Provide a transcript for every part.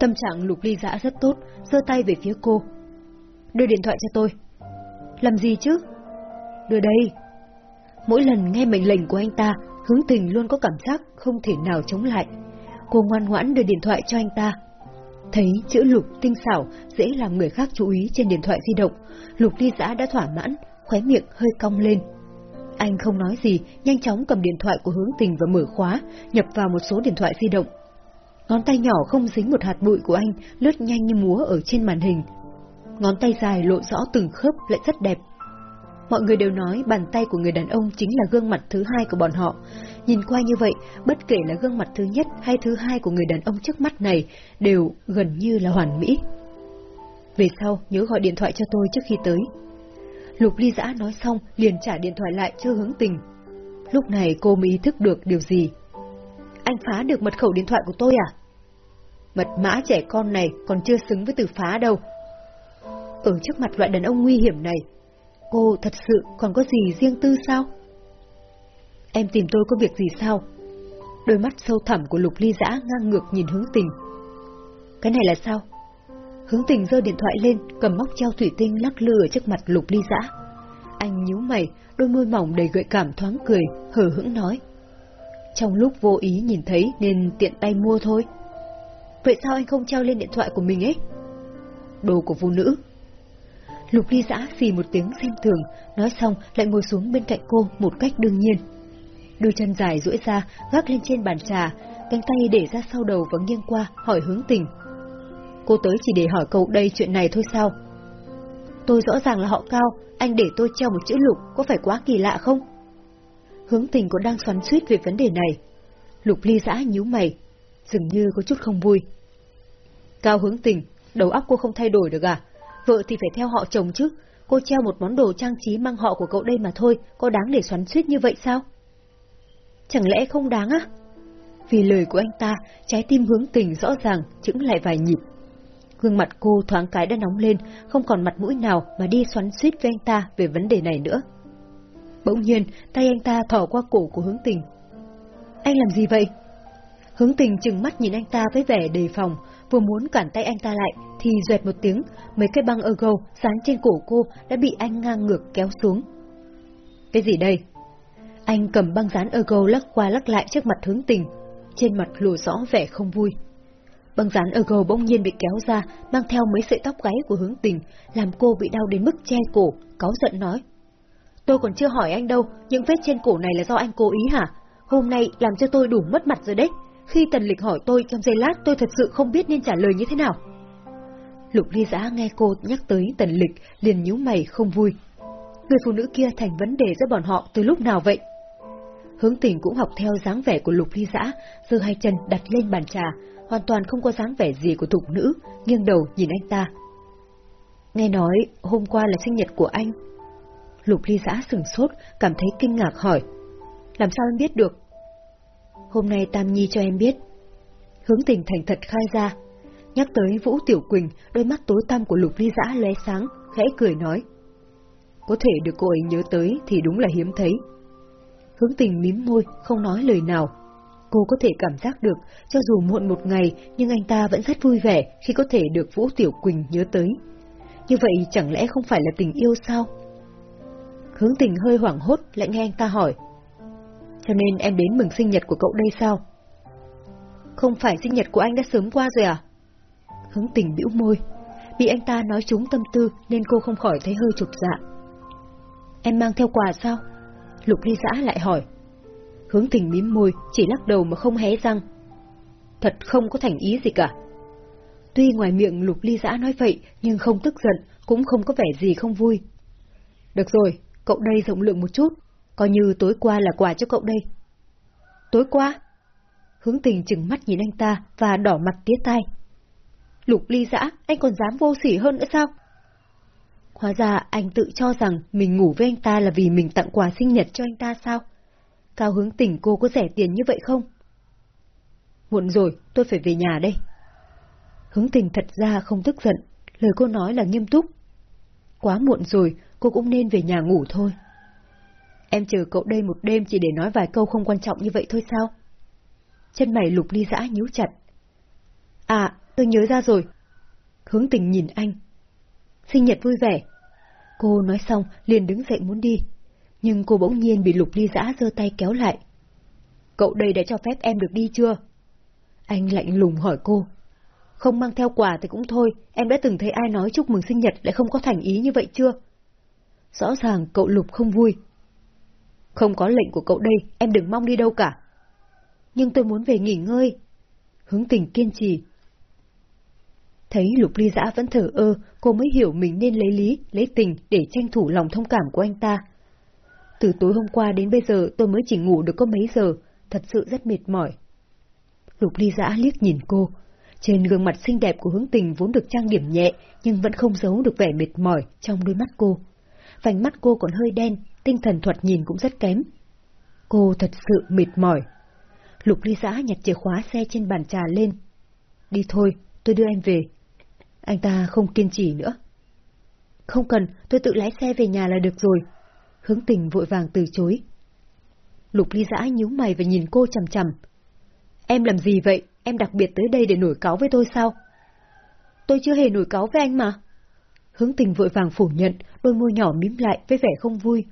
Tâm trạng lục ly dã rất tốt, giơ tay về phía cô. Đưa điện thoại cho tôi. Làm gì chứ? Đưa đây. Mỗi lần nghe mệnh lệnh của anh ta, hướng tình luôn có cảm giác không thể nào chống lại. Cô ngoan ngoãn đưa điện thoại cho anh ta. Thấy chữ lục tinh xảo, dễ làm người khác chú ý trên điện thoại di động, lục ly giã đã thỏa mãn, khóe miệng hơi cong lên. Anh không nói gì, nhanh chóng cầm điện thoại của hướng tình và mở khóa, nhập vào một số điện thoại di động. Ngón tay nhỏ không dính một hạt bụi của anh, lướt nhanh như múa ở trên màn hình. Ngón tay dài lộ rõ từng khớp lại rất đẹp. Mọi người đều nói bàn tay của người đàn ông chính là gương mặt thứ hai của bọn họ. Nhìn qua như vậy, bất kể là gương mặt thứ nhất hay thứ hai của người đàn ông trước mắt này, đều gần như là hoàn mỹ. Về sau, nhớ gọi điện thoại cho tôi trước khi tới. Lục ly giã nói xong, liền trả điện thoại lại cho hướng tình. Lúc này cô mới ý thức được điều gì. Anh phá được mật khẩu điện thoại của tôi à? Mật mã trẻ con này còn chưa xứng với từ phá đâu. Ở trước mặt loại đàn ông nguy hiểm này, cô thật sự còn có gì riêng tư sao? Em tìm tôi có việc gì sao? Đôi mắt sâu thẳm của Lục Ly Dã ngang ngược nhìn hướng tình. Cái này là sao? Hướng tình giơ điện thoại lên, cầm móc treo thủy tinh lắc lư ở trước mặt Lục Ly Dã. Anh nhíu mày, đôi môi mỏng đầy gợi cảm thoáng cười, hờ hững nói. Trong lúc vô ý nhìn thấy nên tiện tay mua thôi. Vậy sao anh không treo lên điện thoại của mình ấy? Đồ của phụ nữ. Lục ly giã phì một tiếng xem thường, nói xong lại ngồi xuống bên cạnh cô một cách đương nhiên. Đôi chân dài duỗi ra, gác lên trên bàn trà, cánh tay để ra sau đầu và nghiêng qua, hỏi hướng tình. Cô tới chỉ để hỏi cậu đây chuyện này thôi sao? Tôi rõ ràng là họ cao, anh để tôi treo một chữ lục, có phải quá kỳ lạ không? Hướng tình còn đang xoắn suýt về vấn đề này. Lục ly giã nhíu mày, dường như có chút không vui. Cao hướng tình, đầu óc cô không thay đổi được à? Vợ thì phải theo họ chồng chứ, cô treo một món đồ trang trí mang họ của cậu đây mà thôi, có đáng để xoắn suýt như vậy sao? Chẳng lẽ không đáng á? Vì lời của anh ta, trái tim hướng tình rõ ràng, chững lại vài nhịp. Gương mặt cô thoáng cái đã nóng lên, không còn mặt mũi nào mà đi xoắn suýt với anh ta về vấn đề này nữa. Bỗng nhiên, tay anh ta thỏ qua cổ của hướng tình. Anh làm gì vậy? Hướng tình chừng mắt nhìn anh ta với vẻ đề phòng, vừa muốn cản tay anh ta lại, thì duệt một tiếng, mấy cái băng ergo dán trên cổ cô đã bị anh ngang ngược kéo xuống. Cái gì đây? Anh cầm băng dán ergo lắc qua lắc lại trước mặt hướng tình, trên mặt lộ rõ vẻ không vui. Băng dán ergo bỗng nhiên bị kéo ra, mang theo mấy sợi tóc gáy của hướng tình, làm cô bị đau đến mức che cổ, cáu giận nói. Tôi còn chưa hỏi anh đâu, những vết trên cổ này là do anh cố ý hả? Hôm nay làm cho tôi đủ mất mặt rồi đấy. Khi Tần Lịch hỏi tôi trong giây lát tôi thật sự không biết nên trả lời như thế nào. Lục ly giã nghe cô nhắc tới Tần Lịch liền nhíu mày không vui. Người phụ nữ kia thành vấn đề giữa bọn họ từ lúc nào vậy? Hướng tình cũng học theo dáng vẻ của lục ly giã, giơ hai chân đặt lên bàn trà, hoàn toàn không có dáng vẻ gì của thục nữ, nghiêng đầu nhìn anh ta. Nghe nói hôm qua là sinh nhật của anh. Lục ly giã sừng sốt, cảm thấy kinh ngạc hỏi. Làm sao em biết được? Hôm nay Tam Nhi cho em biết. Hướng tình thành thật khai ra. Nhắc tới Vũ Tiểu Quỳnh, đôi mắt tối tăm của Lục Ly Giã lóe sáng, khẽ cười nói. Có thể được cô ấy nhớ tới thì đúng là hiếm thấy. Hướng tình mím môi, không nói lời nào. Cô có thể cảm giác được, cho dù muộn một ngày, nhưng anh ta vẫn rất vui vẻ khi có thể được Vũ Tiểu Quỳnh nhớ tới. Như vậy chẳng lẽ không phải là tình yêu sao? Hướng tình hơi hoảng hốt lại nghe anh ta hỏi. Cho nên em đến mừng sinh nhật của cậu đây sao? Không phải sinh nhật của anh đã sớm qua rồi à? Hướng tình bĩu môi. Bị anh ta nói trúng tâm tư nên cô không khỏi thấy hơi trục dạ. Em mang theo quà sao? Lục ly giã lại hỏi. Hướng tình mím môi, chỉ lắc đầu mà không hé răng. Thật không có thành ý gì cả. Tuy ngoài miệng lục ly giã nói vậy, nhưng không tức giận, cũng không có vẻ gì không vui. Được rồi, cậu đây rộng lượng một chút, coi như tối qua là quà cho cậu đây. Tối qua? Hướng tình chừng mắt nhìn anh ta và đỏ mặt tía tai. Lục ly dã, anh còn dám vô sỉ hơn nữa sao? Hóa ra anh tự cho rằng mình ngủ với anh ta là vì mình tặng quà sinh nhật cho anh ta sao? Cao hướng tình cô có rẻ tiền như vậy không? Muộn rồi, tôi phải về nhà đây. Hướng tình thật ra không tức giận, lời cô nói là nghiêm túc. Quá muộn rồi, cô cũng nên về nhà ngủ thôi. Em chờ cậu đây một đêm chỉ để nói vài câu không quan trọng như vậy thôi sao? Chân mày lục ly dã nhíu chặt. À, tôi nhớ ra rồi. Hướng tình nhìn anh. Sinh nhật vui vẻ. Cô nói xong liền đứng dậy muốn đi. Nhưng cô bỗng nhiên bị lục ly dã giơ tay kéo lại. Cậu đây đã cho phép em được đi chưa? Anh lạnh lùng hỏi cô. Không mang theo quà thì cũng thôi, em đã từng thấy ai nói chúc mừng sinh nhật lại không có thành ý như vậy chưa? Rõ ràng cậu Lục không vui. Không có lệnh của cậu đây, em đừng mong đi đâu cả. Nhưng tôi muốn về nghỉ ngơi. Hướng tình kiên trì. Thấy Lục Ly Giã vẫn thở ơ, cô mới hiểu mình nên lấy lý, lấy tình để tranh thủ lòng thông cảm của anh ta. Từ tối hôm qua đến bây giờ tôi mới chỉ ngủ được có mấy giờ, thật sự rất mệt mỏi. Lục Ly Giã liếc nhìn cô. Trên gương mặt xinh đẹp của hướng tình vốn được trang điểm nhẹ, nhưng vẫn không giấu được vẻ mệt mỏi trong đôi mắt cô. Vành mắt cô còn hơi đen, tinh thần thuật nhìn cũng rất kém. Cô thật sự mệt mỏi. Lục Ly Giã nhặt chìa khóa xe trên bàn trà lên. Đi thôi, tôi đưa em về. Anh ta không kiên trì nữa. Không cần, tôi tự lái xe về nhà là được rồi. Hướng tình vội vàng từ chối. Lục Ly Giã nhíu mày và nhìn cô chầm chầm. Em làm gì vậy? Em đặc biệt tới đây để nổi cáo với tôi sao? Tôi chưa hề nổi cáo với anh mà. Hướng tình vội vàng phủ nhận, đôi môi nhỏ mím lại với vẻ không vui.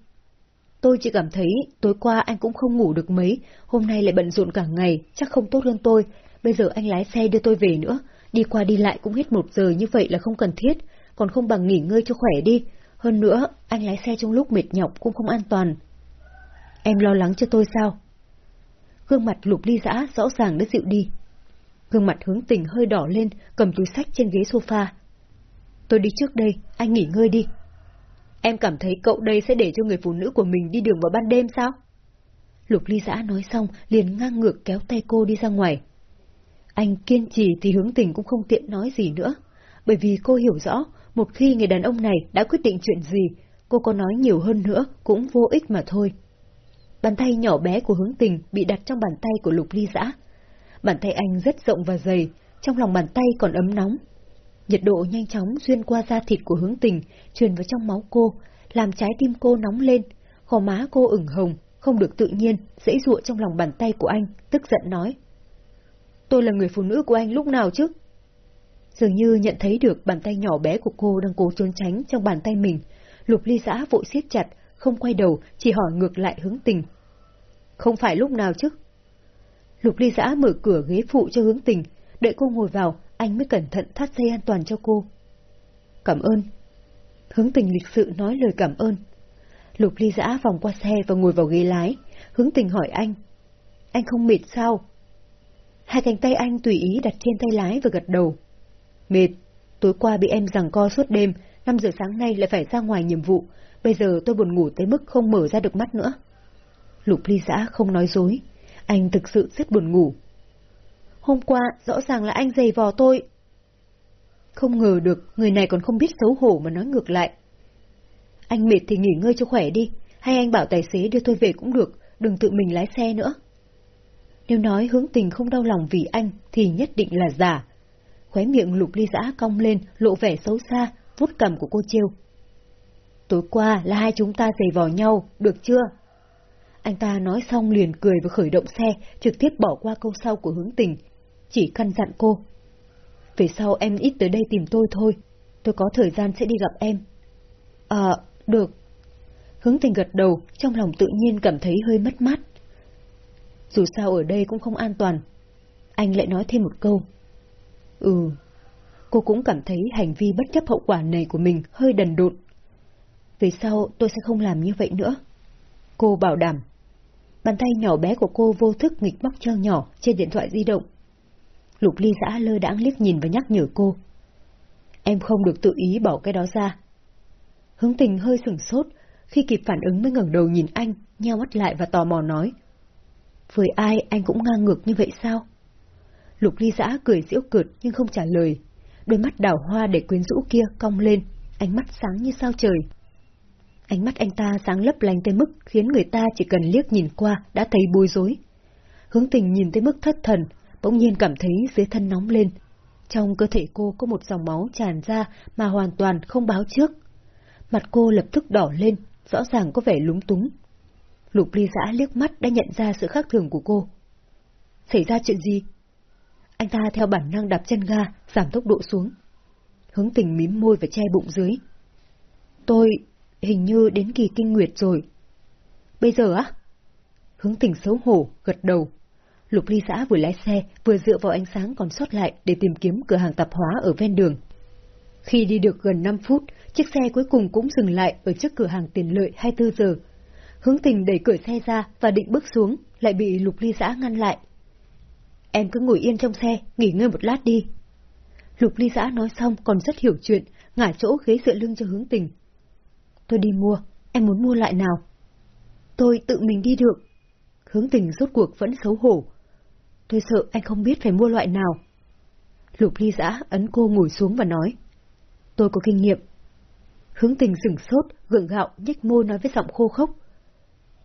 Tôi chỉ cảm thấy tối qua anh cũng không ngủ được mấy, hôm nay lại bận rộn cả ngày, chắc không tốt hơn tôi. Bây giờ anh lái xe đưa tôi về nữa, đi qua đi lại cũng hết một giờ như vậy là không cần thiết, còn không bằng nghỉ ngơi cho khỏe đi. Hơn nữa, anh lái xe trong lúc mệt nhọc cũng không an toàn. Em lo lắng cho tôi sao? Gương mặt lục ly dã rõ ràng đã dịu đi. Gương mặt hướng tình hơi đỏ lên, cầm túi sách trên ghế sofa. Tôi đi trước đây, anh nghỉ ngơi đi. Em cảm thấy cậu đây sẽ để cho người phụ nữ của mình đi đường vào ban đêm sao? Lục ly giã nói xong, liền ngang ngược kéo tay cô đi ra ngoài. Anh kiên trì thì hướng tình cũng không tiện nói gì nữa, bởi vì cô hiểu rõ, một khi người đàn ông này đã quyết định chuyện gì, cô có nói nhiều hơn nữa cũng vô ích mà thôi. Bàn tay nhỏ bé của hướng tình bị đặt trong bàn tay của lục ly giã. Bàn tay anh rất rộng và dày, trong lòng bàn tay còn ấm nóng. Nhiệt độ nhanh chóng xuyên qua da thịt của hướng tình, truyền vào trong máu cô, làm trái tim cô nóng lên, gò má cô ửng hồng, không được tự nhiên, dãy dụa trong lòng bàn tay của anh, tức giận nói. Tôi là người phụ nữ của anh lúc nào chứ? Dường như nhận thấy được bàn tay nhỏ bé của cô đang cố trốn tránh trong bàn tay mình, lục ly giã vội siết chặt, không quay đầu, chỉ hỏi ngược lại hướng tình. Không phải lúc nào chứ? Lục ly giã mở cửa ghế phụ cho hướng tình, đợi cô ngồi vào, anh mới cẩn thận thắt dây an toàn cho cô. Cảm ơn. Hướng tình lịch sự nói lời cảm ơn. Lục ly giã vòng qua xe và ngồi vào ghế lái, hướng tình hỏi anh. Anh không mệt sao? Hai cánh tay anh tùy ý đặt trên tay lái và gật đầu. Mệt, tối qua bị em giằng co suốt đêm, 5 giờ sáng nay lại phải ra ngoài nhiệm vụ, bây giờ tôi buồn ngủ tới mức không mở ra được mắt nữa. Lục ly giã không nói dối, anh thực sự rất buồn ngủ. Hôm qua rõ ràng là anh giày vò tôi. Không ngờ được người này còn không biết xấu hổ mà nói ngược lại. Anh mệt thì nghỉ ngơi cho khỏe đi, hay anh bảo tài xế đưa tôi về cũng được, đừng tự mình lái xe nữa. Nếu nói hướng tình không đau lòng vì anh thì nhất định là giả. Khóe miệng lục ly giã cong lên, lộ vẻ xấu xa, vuốt cầm của cô trêu. Tối qua là hai chúng ta giày vò nhau, được chưa? Anh ta nói xong liền cười và khởi động xe, trực tiếp bỏ qua câu sau của hướng tình. Chỉ căn dặn cô. Về sau em ít tới đây tìm tôi thôi, tôi có thời gian sẽ đi gặp em. À, được. Hướng tình gật đầu, trong lòng tự nhiên cảm thấy hơi mất mát. Dù sao ở đây cũng không an toàn. Anh lại nói thêm một câu. Ừ, cô cũng cảm thấy hành vi bất chấp hậu quả này của mình hơi đần độn. Về sau tôi sẽ không làm như vậy nữa. Cô bảo đảm. Bàn tay nhỏ bé của cô vô thức nghịch móc treo nhỏ trên điện thoại di động. Lục ly giã lơ đãng liếc nhìn và nhắc nhở cô. Em không được tự ý bỏ cái đó ra. Hướng tình hơi sửng sốt, khi kịp phản ứng mới ngẩng đầu nhìn anh, nheo mắt lại và tò mò nói. Với ai anh cũng ngang ngược như vậy sao? Lục ly giã cười giễu cợt nhưng không trả lời. Đôi mắt đảo hoa để quyến rũ kia cong lên, ánh mắt sáng như sao trời. Ánh mắt anh ta sáng lấp lánh tới mức khiến người ta chỉ cần liếc nhìn qua đã thấy bối rối. Hướng tình nhìn tới mức thất thần, bỗng nhiên cảm thấy dưới thân nóng lên. Trong cơ thể cô có một dòng máu tràn ra mà hoàn toàn không báo trước. Mặt cô lập tức đỏ lên, rõ ràng có vẻ lúng túng. Lục ly giã liếc mắt đã nhận ra sự khác thường của cô. Xảy ra chuyện gì? Anh ta theo bản năng đạp chân ga, giảm tốc độ xuống. Hướng tình mím môi và che bụng dưới. Tôi hình như đến kỳ kinh nguyệt rồi. Bây giờ á? Hướng tình xấu hổ, gật đầu. Lục ly Giã vừa lái xe, vừa dựa vào ánh sáng còn sót lại để tìm kiếm cửa hàng tạp hóa ở ven đường. Khi đi được gần 5 phút, chiếc xe cuối cùng cũng dừng lại ở trước cửa hàng tiền lợi 24 giờ. Hướng tình đẩy cửa xe ra và định bước xuống, lại bị lục ly giã ngăn lại. Em cứ ngồi yên trong xe, nghỉ ngơi một lát đi. Lục ly giã nói xong còn rất hiểu chuyện, ngả chỗ ghế dựa lưng cho hướng tình. Tôi đi mua, em muốn mua lại nào? Tôi tự mình đi được. Hướng tình rốt cuộc vẫn xấu hổ. Tôi sợ anh không biết phải mua loại nào. Lục ly giã ấn cô ngồi xuống và nói. Tôi có kinh nghiệm. Hướng tình sửng sốt, gượng gạo, nhếch môi nói với giọng khô khốc.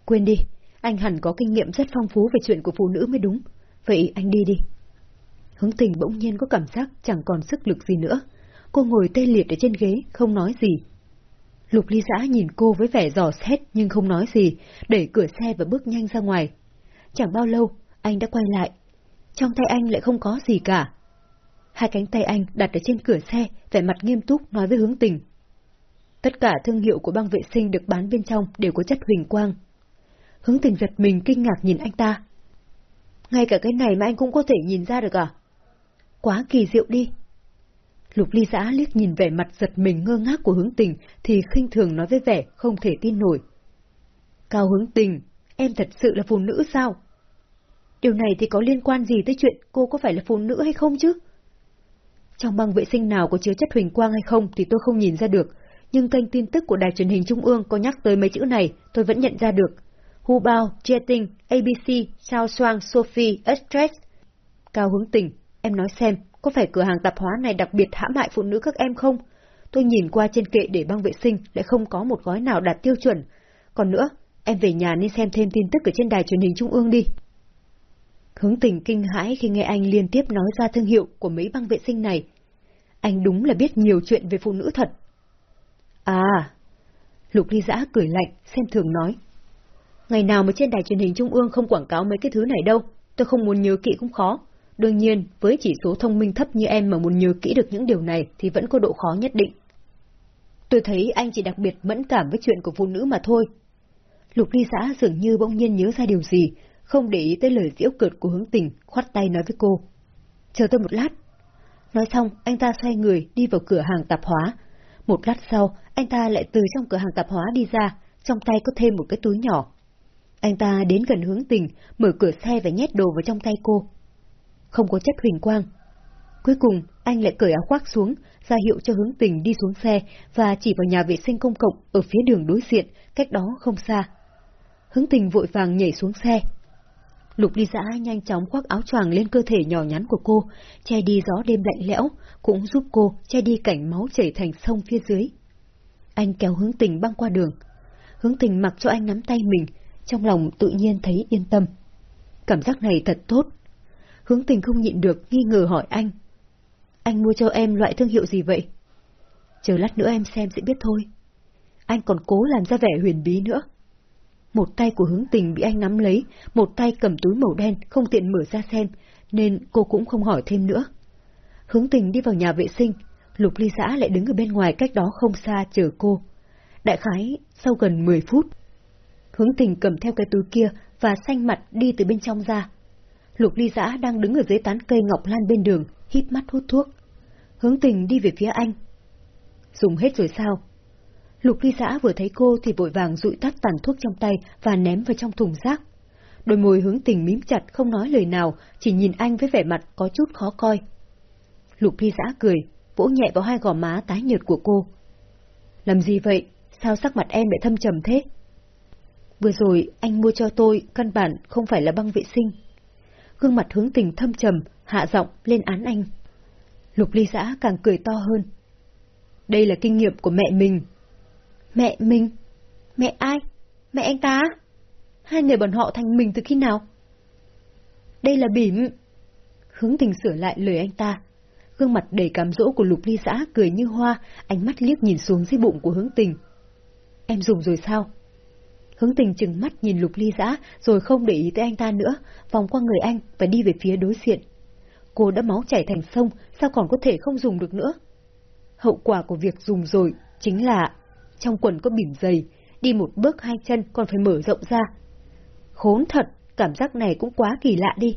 Quên đi, anh hẳn có kinh nghiệm rất phong phú về chuyện của phụ nữ mới đúng. Vậy anh đi đi. Hướng tình bỗng nhiên có cảm giác chẳng còn sức lực gì nữa. Cô ngồi tê liệt ở trên ghế, không nói gì. Lục ly giã nhìn cô với vẻ giò xét nhưng không nói gì, đẩy cửa xe và bước nhanh ra ngoài. Chẳng bao lâu, anh đã quay lại. Trong tay anh lại không có gì cả. Hai cánh tay anh đặt ở trên cửa xe, vẻ mặt nghiêm túc nói với hướng tình. Tất cả thương hiệu của băng vệ sinh được bán bên trong đều có chất huỳnh quang. Hướng tình giật mình kinh ngạc nhìn anh ta. Ngay cả cái này mà anh cũng có thể nhìn ra được à? Quá kỳ diệu đi. Lục ly giã liếc nhìn vẻ mặt giật mình ngơ ngác của hướng tình thì khinh thường nói với vẻ không thể tin nổi. Cao hướng tình, em thật sự là phụ nữ sao? Điều này thì có liên quan gì tới chuyện cô có phải là phụ nữ hay không chứ? Trong băng vệ sinh nào có chứa chất huỳnh quang hay không thì tôi không nhìn ra được, nhưng kênh tin tức của đài truyền hình Trung ương có nhắc tới mấy chữ này, tôi vẫn nhận ra được. Hu Bao, Jeting, ABC, Sao Soang, Sophie, Estress. Cao hướng tình, em nói xem, có phải cửa hàng tạp hóa này đặc biệt hãm hại phụ nữ các em không? Tôi nhìn qua trên kệ để băng vệ sinh lại không có một gói nào đạt tiêu chuẩn. Còn nữa, em về nhà nên xem thêm tin tức ở trên đài truyền hình Trung ương đi. Hướng tình kinh hãi khi nghe anh liên tiếp nói ra thương hiệu của mấy băng vệ sinh này. Anh đúng là biết nhiều chuyện về phụ nữ thật. À, Lục Ly Giã cười lạnh, xem thường nói. Ngày nào mà trên đài truyền hình Trung ương không quảng cáo mấy cái thứ này đâu, tôi không muốn nhớ kỹ cũng khó. Đương nhiên, với chỉ số thông minh thấp như em mà muốn nhớ kỹ được những điều này thì vẫn có độ khó nhất định. Tôi thấy anh chỉ đặc biệt mẫn cảm với chuyện của phụ nữ mà thôi. Lục ly Giã dường như bỗng nhiên nhớ ra điều gì, không để ý tới lời diễu cợt của hướng tình, khoát tay nói với cô. Chờ tôi một lát. Nói xong, anh ta xoay người đi vào cửa hàng tạp hóa. Một lát sau, anh ta lại từ trong cửa hàng tạp hóa đi ra, trong tay có thêm một cái túi nhỏ. Anh ta đến gần hướng tình, mở cửa xe và nhét đồ vào trong tay cô. Không có chất huỳnh quang. Cuối cùng, anh lại cởi áo khoác xuống, ra hiệu cho hướng tình đi xuống xe và chỉ vào nhà vệ sinh công cộng ở phía đường đối diện, cách đó không xa. Hướng tình vội vàng nhảy xuống xe. Lục ly giã nhanh chóng khoác áo choàng lên cơ thể nhỏ nhắn của cô, che đi gió đêm lạnh lẽo, cũng giúp cô che đi cảnh máu chảy thành sông phía dưới. Anh kéo hướng tình băng qua đường. Hướng tình mặc cho anh nắm tay mình, trong lòng tự nhiên thấy yên tâm. Cảm giác này thật tốt. Hướng tình không nhịn được nghi ngờ hỏi anh. Anh mua cho em loại thương hiệu gì vậy? Chờ lát nữa em xem sẽ biết thôi. Anh còn cố làm ra vẻ huyền bí nữa. Một tay của hướng tình bị anh nắm lấy, một tay cầm túi màu đen không tiện mở ra xem, nên cô cũng không hỏi thêm nữa. Hướng tình đi vào nhà vệ sinh, Lục ly xã lại đứng ở bên ngoài cách đó không xa chờ cô. Đại khái, sau gần 10 phút, hướng tình cầm theo cái túi kia và xanh mặt đi từ bên trong ra. Lục ly giã đang đứng ở dưới tán cây ngọc lan bên đường, hít mắt hút thuốc. Hướng tình đi về phía anh. Dùng hết rồi sao? Lục ly giã vừa thấy cô thì vội vàng rụi tắt tàn thuốc trong tay và ném vào trong thùng rác. Đôi môi hướng tình mím chặt không nói lời nào, chỉ nhìn anh với vẻ mặt có chút khó coi. Lục ly giã cười, vỗ nhẹ vào hai gò má tái nhợt của cô. Làm gì vậy? Sao sắc mặt em lại thâm trầm thế? Vừa rồi anh mua cho tôi căn bản không phải là băng vệ sinh. Gương mặt hướng tình thâm trầm, hạ giọng lên án anh. Lục ly giã càng cười to hơn. Đây là kinh nghiệm của mẹ mình. Mẹ mình? Mẹ ai? Mẹ anh ta? Hai người bọn họ thành mình từ khi nào? Đây là bỉm. Hướng tình sửa lại lời anh ta. Gương mặt đầy cám dỗ của lục ly giã cười như hoa, ánh mắt liếc nhìn xuống dưới bụng của hướng tình. Em dùng rồi sao? Hướng tình chừng mắt nhìn lục ly giã rồi không để ý tới anh ta nữa, vòng qua người anh và đi về phía đối diện. Cô đã máu chảy thành sông, sao còn có thể không dùng được nữa? Hậu quả của việc dùng rồi chính là trong quần có bỉm dày, đi một bước hai chân còn phải mở rộng ra. Khốn thật, cảm giác này cũng quá kỳ lạ đi.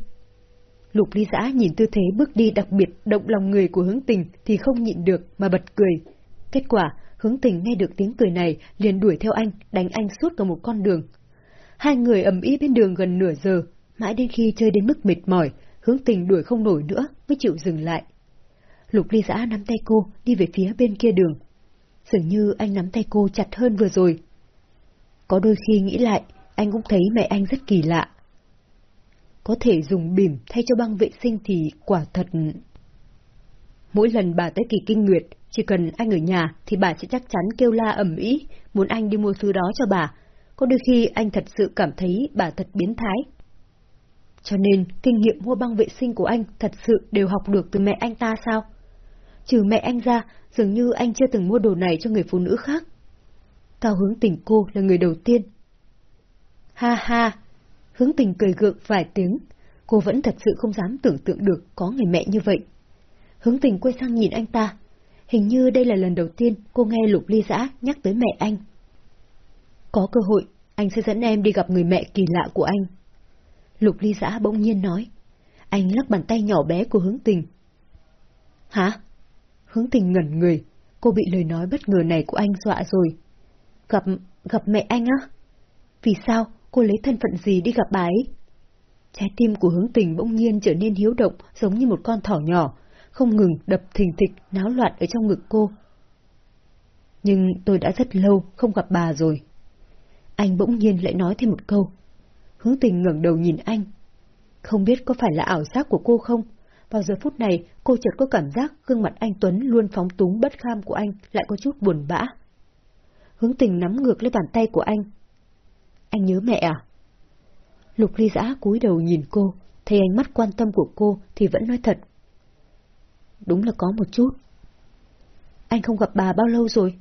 Lục ly giã nhìn tư thế bước đi đặc biệt động lòng người của hướng tình thì không nhịn được mà bật cười. Kết quả, hướng tình nghe được tiếng cười này liền đuổi theo anh, đánh anh suốt cả một con đường. Hai người ầm ĩ bên đường gần nửa giờ, mãi đến khi chơi đến mức mệt mỏi, hướng tình đuổi không nổi nữa mới chịu dừng lại. Lục ly giã nắm tay cô đi về phía bên kia đường. Dường như anh nắm tay cô chặt hơn vừa rồi. Có đôi khi nghĩ lại, anh cũng thấy mẹ anh rất kỳ lạ. Có thể dùng bỉm thay cho băng vệ sinh thì quả thật... Mỗi lần bà tới kỳ kinh nguyệt, chỉ cần anh ở nhà thì bà sẽ chắc chắn kêu la ẩm ý, muốn anh đi mua thứ đó cho bà. Có đôi khi anh thật sự cảm thấy bà thật biến thái. Cho nên, kinh nghiệm mua băng vệ sinh của anh thật sự đều học được từ mẹ anh ta sao? Trừ mẹ anh ra, dường như anh chưa từng mua đồ này cho người phụ nữ khác. Cao hướng tình cô là người đầu tiên. Ha ha! Hướng tình cười gượng vài tiếng. Cô vẫn thật sự không dám tưởng tượng được có người mẹ như vậy. Hướng tình quay sang nhìn anh ta. Hình như đây là lần đầu tiên cô nghe Lục Ly Giã nhắc tới mẹ anh. Có cơ hội, anh sẽ dẫn em đi gặp người mẹ kỳ lạ của anh. Lục Ly Giã bỗng nhiên nói. Anh lắc bàn tay nhỏ bé của hướng tình. Hả? Hướng tình ngẩn người, cô bị lời nói bất ngờ này của anh dọa rồi. Gặp, gặp mẹ anh á? Vì sao cô lấy thân phận gì đi gặp bà ấy? Trái tim của hướng tình bỗng nhiên trở nên hiếu động giống như một con thỏ nhỏ, không ngừng đập thình thịch náo loạn ở trong ngực cô. Nhưng tôi đã rất lâu không gặp bà rồi. Anh bỗng nhiên lại nói thêm một câu. Hướng tình ngẩng đầu nhìn anh. Không biết có phải là ảo giác của cô không? Vào giờ phút này, cô chợt có cảm giác gương mặt anh Tuấn luôn phóng túng bất kham của anh lại có chút buồn bã. Hướng tình nắm ngược lấy bàn tay của anh. Anh nhớ mẹ à? Lục ly giã cúi đầu nhìn cô, thấy ánh mắt quan tâm của cô thì vẫn nói thật. Đúng là có một chút. Anh không gặp bà bao lâu rồi?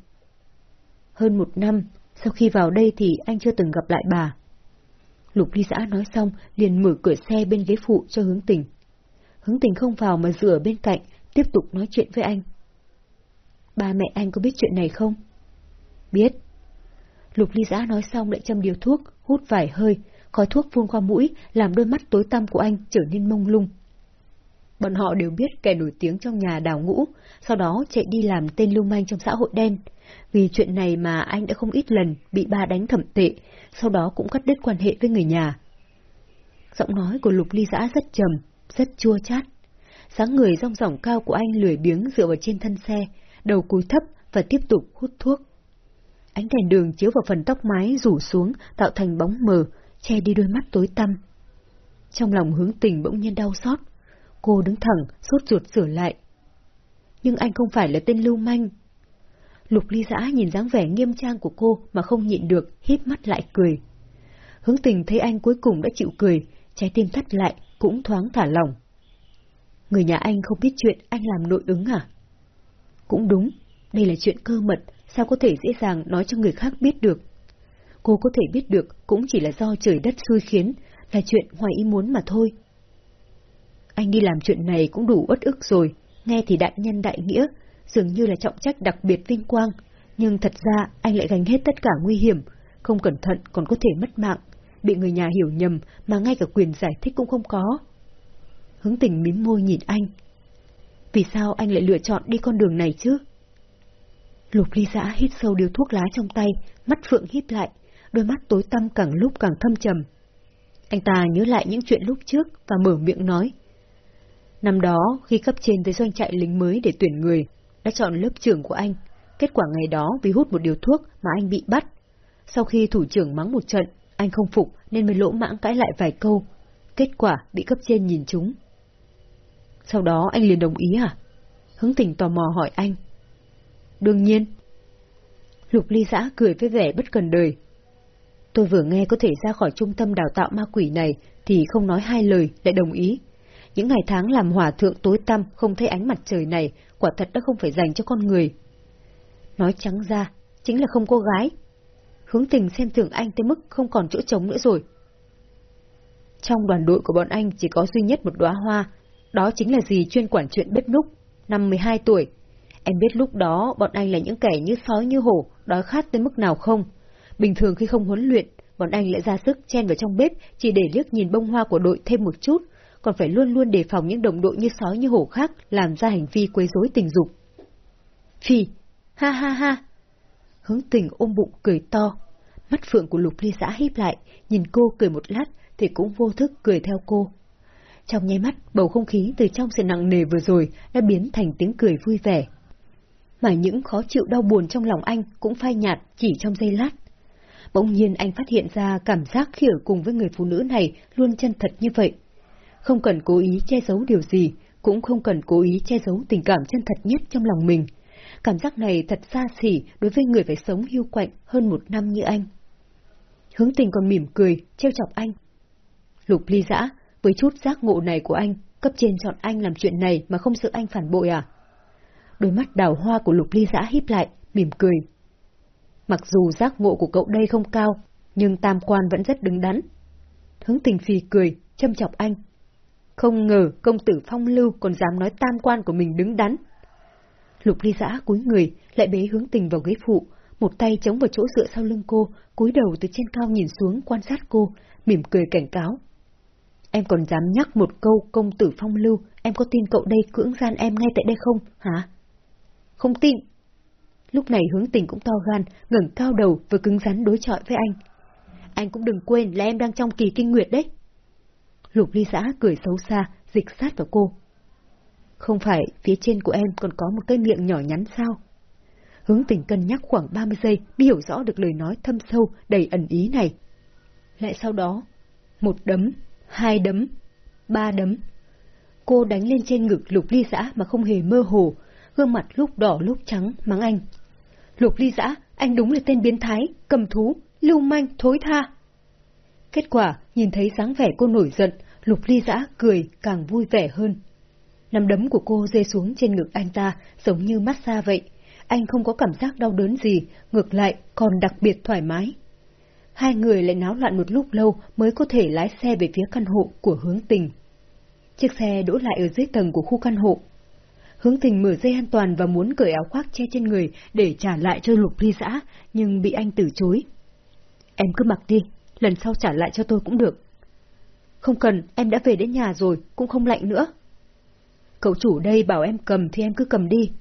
Hơn một năm, sau khi vào đây thì anh chưa từng gặp lại bà. Lục ly giã nói xong, liền mở cửa xe bên ghế phụ cho hướng tình. Hướng tình không vào mà dựa bên cạnh, tiếp tục nói chuyện với anh. Ba mẹ anh có biết chuyện này không? Biết. Lục ly giã nói xong lại châm điều thuốc, hút vài hơi, khói thuốc phun qua mũi, làm đôi mắt tối tăm của anh trở nên mông lung. Bọn họ đều biết kẻ nổi tiếng trong nhà đào ngũ, sau đó chạy đi làm tên lưu manh trong xã hội đen. Vì chuyện này mà anh đã không ít lần bị ba đánh thẩm tệ, sau đó cũng cắt đứt quan hệ với người nhà. Giọng nói của Lục Ly Giã rất trầm, rất chua chát. Sáng người rong ròng cao của anh lười biếng dựa vào trên thân xe, đầu cúi thấp và tiếp tục hút thuốc. Ánh đèn đường chiếu vào phần tóc mái rủ xuống tạo thành bóng mờ, che đi đôi mắt tối tăm. Trong lòng hướng tình bỗng nhiên đau xót. Cô đứng thẳng, sốt ruột sửa lại. Nhưng anh không phải là tên lưu manh. Lục ly giã nhìn dáng vẻ nghiêm trang của cô mà không nhịn được, hít mắt lại cười. Hướng tình thấy anh cuối cùng đã chịu cười, trái tim thắt lại, cũng thoáng thả lỏng. Người nhà anh không biết chuyện anh làm nội ứng à? Cũng đúng, đây là chuyện cơ mật, sao có thể dễ dàng nói cho người khác biết được. Cô có thể biết được cũng chỉ là do trời đất xui khiến, là chuyện ngoài ý muốn mà thôi. Anh đi làm chuyện này cũng đủ uất ức rồi, nghe thì đại nhân đại nghĩa, dường như là trọng trách đặc biệt vinh quang, nhưng thật ra anh lại gánh hết tất cả nguy hiểm, không cẩn thận còn có thể mất mạng, bị người nhà hiểu nhầm mà ngay cả quyền giải thích cũng không có. Hướng tình mím môi nhìn anh. Vì sao anh lại lựa chọn đi con đường này chứ? Lục ly giã hít sâu điếu thuốc lá trong tay, mắt phượng híp lại, đôi mắt tối tăm càng lúc càng thâm trầm. Anh ta nhớ lại những chuyện lúc trước và mở miệng nói. Năm đó, khi cấp trên tới doanh trại lính mới để tuyển người, đã chọn lớp trưởng của anh. Kết quả ngày đó vì hút một điều thuốc mà anh bị bắt. Sau khi thủ trưởng mắng một trận, anh không phục nên mới lỗ mãng cãi lại vài câu. Kết quả bị cấp trên nhìn chúng. Sau đó anh liền đồng ý à? hứng tình tò mò hỏi anh. Đương nhiên. Lục ly giã cười với vẻ bất cần đời. Tôi vừa nghe có thể ra khỏi trung tâm đào tạo ma quỷ này thì không nói hai lời, lại đồng ý. Những ngày tháng làm hòa thượng tối tăm không thấy ánh mặt trời này quả thật đã không phải dành cho con người. Nói trắng ra, chính là không cô gái. Hướng tình xem thường anh tới mức không còn chỗ trống nữa rồi. Trong đoàn đội của bọn anh chỉ có duy nhất một đóa hoa, đó chính là gì chuyên quản chuyện bếp núc, năm 12 tuổi. Em biết lúc đó bọn anh là những kẻ như sói như hổ, đói khát tới mức nào không? Bình thường khi không huấn luyện, bọn anh lại ra sức chen vào trong bếp chỉ để liếc nhìn bông hoa của đội thêm một chút, còn phải luôn luôn đề phòng những đồng đội như sói như hổ khác làm ra hành vi quấy rối tình dục. Phi, ha ha ha. Hướng tình ôm bụng cười to. Mắt phượng của lục ly xã híp lại, nhìn cô cười một lát thì cũng vô thức cười theo cô. Trong nháy mắt, bầu không khí từ trong sự nặng nề vừa rồi đã biến thành tiếng cười vui vẻ. Mà những khó chịu đau buồn trong lòng anh cũng phai nhạt chỉ trong giây lát. Bỗng nhiên anh phát hiện ra cảm giác khi ở cùng với người phụ nữ này luôn chân thật như vậy. Không cần cố ý che giấu điều gì, cũng không cần cố ý che giấu tình cảm chân thật nhất trong lòng mình. Cảm giác này thật xa xỉ đối với người phải sống hưu quạnh hơn một năm như anh. Hướng tình còn mỉm cười, trêu chọc anh. Lục ly dã, với chút giác ngộ này của anh, cấp trên chọn anh làm chuyện này mà không sợ anh phản bội à? Đôi mắt đào hoa của lục ly dã híp lại, mỉm cười. Mặc dù giác ngộ của cậu đây không cao, nhưng tam quan vẫn rất đứng đắn. Hướng tình phì cười, châm chọc anh. Không ngờ công tử phong lưu còn dám nói tam quan của mình đứng đắn. Lục ly giã cúi người, lại bế hướng tình vào ghế phụ, một tay chống vào chỗ dựa sau lưng cô, cúi đầu từ trên cao nhìn xuống quan sát cô, mỉm cười cảnh cáo. Em còn dám nhắc một câu công tử phong lưu, em có tin cậu đây cưỡng gian em ngay tại đây không, hả? Không tin. Lúc này hướng tình cũng to gan, ngẩng cao đầu và cứng rắn đối chọi với anh. Anh cũng đừng quên là em đang trong kỳ kinh nguyệt đấy. Lục ly giã cười xấu xa, dịch sát vào cô. Không phải phía trên của em còn có một cái miệng nhỏ nhắn sao? Hướng tình cân nhắc khoảng 30 giây mới hiểu rõ được lời nói thâm sâu, đầy ẩn ý này. Lại sau đó, một đấm, hai đấm, ba đấm. Cô đánh lên trên ngực lục ly giã mà không hề mơ hồ, gương mặt lúc đỏ lúc trắng, mắng anh. Lục ly giã, anh đúng là tên biến thái, cầm thú, lưu manh, thối tha. Kết quả, nhìn thấy dáng vẻ cô nổi giận, lục ly giã cười càng vui vẻ hơn. Nắm đấm của cô rơi xuống trên ngực anh ta, giống như massage vậy. Anh không có cảm giác đau đớn gì, ngược lại còn đặc biệt thoải mái. Hai người lại náo loạn một lúc lâu mới có thể lái xe về phía căn hộ của hướng tình. Chiếc xe đỗ lại ở dưới tầng của khu căn hộ. Hướng tình mở dây an toàn và muốn cởi áo khoác che trên người để trả lại cho lục ly giã, nhưng bị anh từ chối. Em cứ mặc đi, lần sau trả lại cho tôi cũng được. Không cần, em đã về đến nhà rồi, cũng không lạnh nữa. Cậu chủ đây bảo em cầm thì em cứ cầm đi.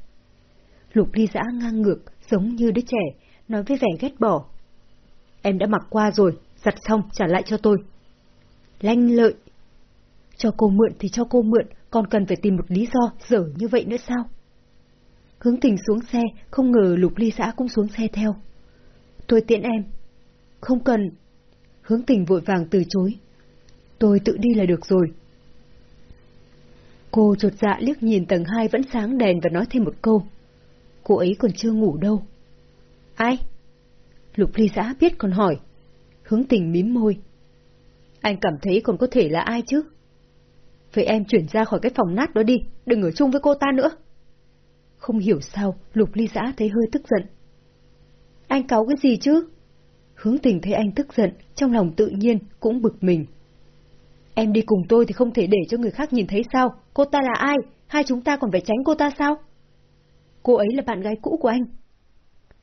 Lục ly giã ngang ngược, giống như đứa trẻ, nói với vẻ ghét bỏ. Em đã mặc qua rồi, giặt xong trả lại cho tôi. Lanh lợi. Cho cô mượn thì cho cô mượn, còn cần phải tìm một lý do dở như vậy nữa sao? Hướng tình xuống xe, không ngờ lục ly xã cũng xuống xe theo. Tôi tiễn em. Không cần. Hướng tình vội vàng từ chối. Tôi tự đi là được rồi. Cô chột dạ liếc nhìn tầng hai vẫn sáng đèn và nói thêm một câu. Cô ấy còn chưa ngủ đâu. Ai? Lục ly giã biết còn hỏi. Hướng tình mím môi. Anh cảm thấy còn có thể là ai chứ? Vậy em chuyển ra khỏi cái phòng nát đó đi, đừng ở chung với cô ta nữa. Không hiểu sao, lục ly giã thấy hơi tức giận. Anh cáu cái gì chứ? Hướng tình thấy anh tức giận, trong lòng tự nhiên cũng bực mình. Em đi cùng tôi thì không thể để cho người khác nhìn thấy sao? Cô ta là ai? Hai chúng ta còn phải tránh cô ta sao? Cô ấy là bạn gái cũ của anh.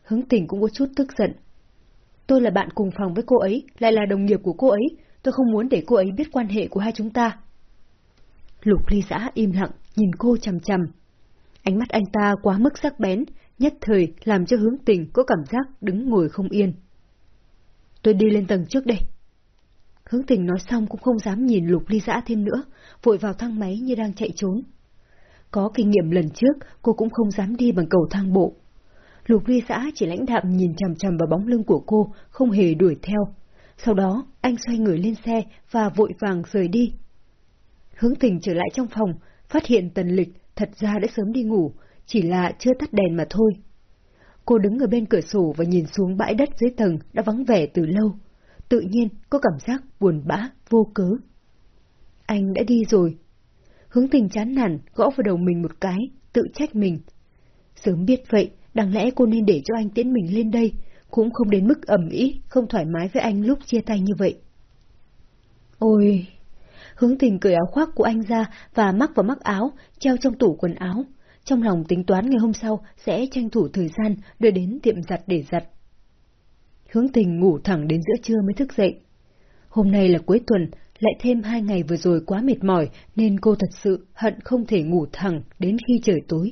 Hướng tình cũng có chút tức giận. Tôi là bạn cùng phòng với cô ấy, lại là đồng nghiệp của cô ấy. Tôi không muốn để cô ấy biết quan hệ của hai chúng ta. Lục ly giã im lặng, nhìn cô chằm chằm. Ánh mắt anh ta quá mức sắc bén, nhất thời làm cho hướng tình có cảm giác đứng ngồi không yên. Tôi đi lên tầng trước đây. Hướng tình nói xong cũng không dám nhìn lục ly dã thêm nữa, vội vào thang máy như đang chạy trốn. Có kinh nghiệm lần trước, cô cũng không dám đi bằng cầu thang bộ. Lục ly dã chỉ lãnh đạm nhìn chằm chằm vào bóng lưng của cô, không hề đuổi theo. Sau đó, anh xoay người lên xe và vội vàng rời đi. Hướng tình trở lại trong phòng, phát hiện tần lịch thật ra đã sớm đi ngủ, chỉ là chưa tắt đèn mà thôi. Cô đứng ở bên cửa sổ và nhìn xuống bãi đất dưới tầng đã vắng vẻ từ lâu tự nhiên có cảm giác buồn bã, vô cớ. Anh đã đi rồi. Hướng tình chán nản, gõ vào đầu mình một cái, tự trách mình. Sớm biết vậy, đáng lẽ cô nên để cho anh tiễn mình lên đây, cũng không đến mức ẩm ý, không thoải mái với anh lúc chia tay như vậy. Ôi! Hướng tình cởi áo khoác của anh ra và mắc vào mắc áo, treo trong tủ quần áo. Trong lòng tính toán ngày hôm sau sẽ tranh thủ thời gian đưa đến tiệm giặt để giặt. Hướng tình ngủ thẳng đến giữa trưa mới thức dậy. Hôm nay là cuối tuần, lại thêm hai ngày vừa rồi quá mệt mỏi nên cô thật sự hận không thể ngủ thẳng đến khi trời tối.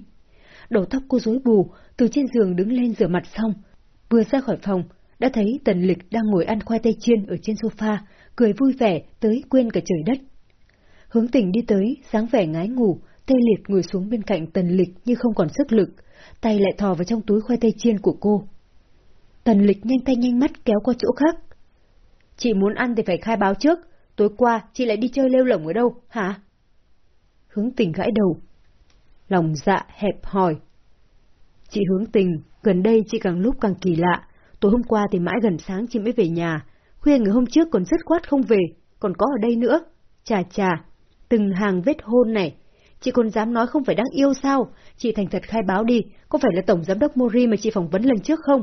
Đầu tóc cô rối bù, từ trên giường đứng lên rửa mặt xong. Vừa ra khỏi phòng, đã thấy Tần Lịch đang ngồi ăn khoai tây chiên ở trên sofa, cười vui vẻ tới quên cả trời đất. Hướng tình đi tới, sáng vẻ ngái ngủ, tê liệt ngồi xuống bên cạnh Tần Lịch như không còn sức lực, tay lại thò vào trong túi khoai tây chiên của cô. Tần Lịch nhanh tay nhanh mắt kéo qua chỗ khác. Chị muốn ăn thì phải khai báo trước, tối qua chị lại đi chơi lêu lỏng ở đâu, hả? Hướng tình gãi đầu. Lòng dạ hẹp hỏi. Chị hướng tình, gần đây chị càng lúc càng kỳ lạ, tối hôm qua thì mãi gần sáng chị mới về nhà, khuya ngày hôm trước còn rất quát không về, còn có ở đây nữa. Chà chà, từng hàng vết hôn này, chị còn dám nói không phải đang yêu sao? Chị thành thật khai báo đi, có phải là Tổng Giám đốc Mori mà chị phỏng vấn lần trước không?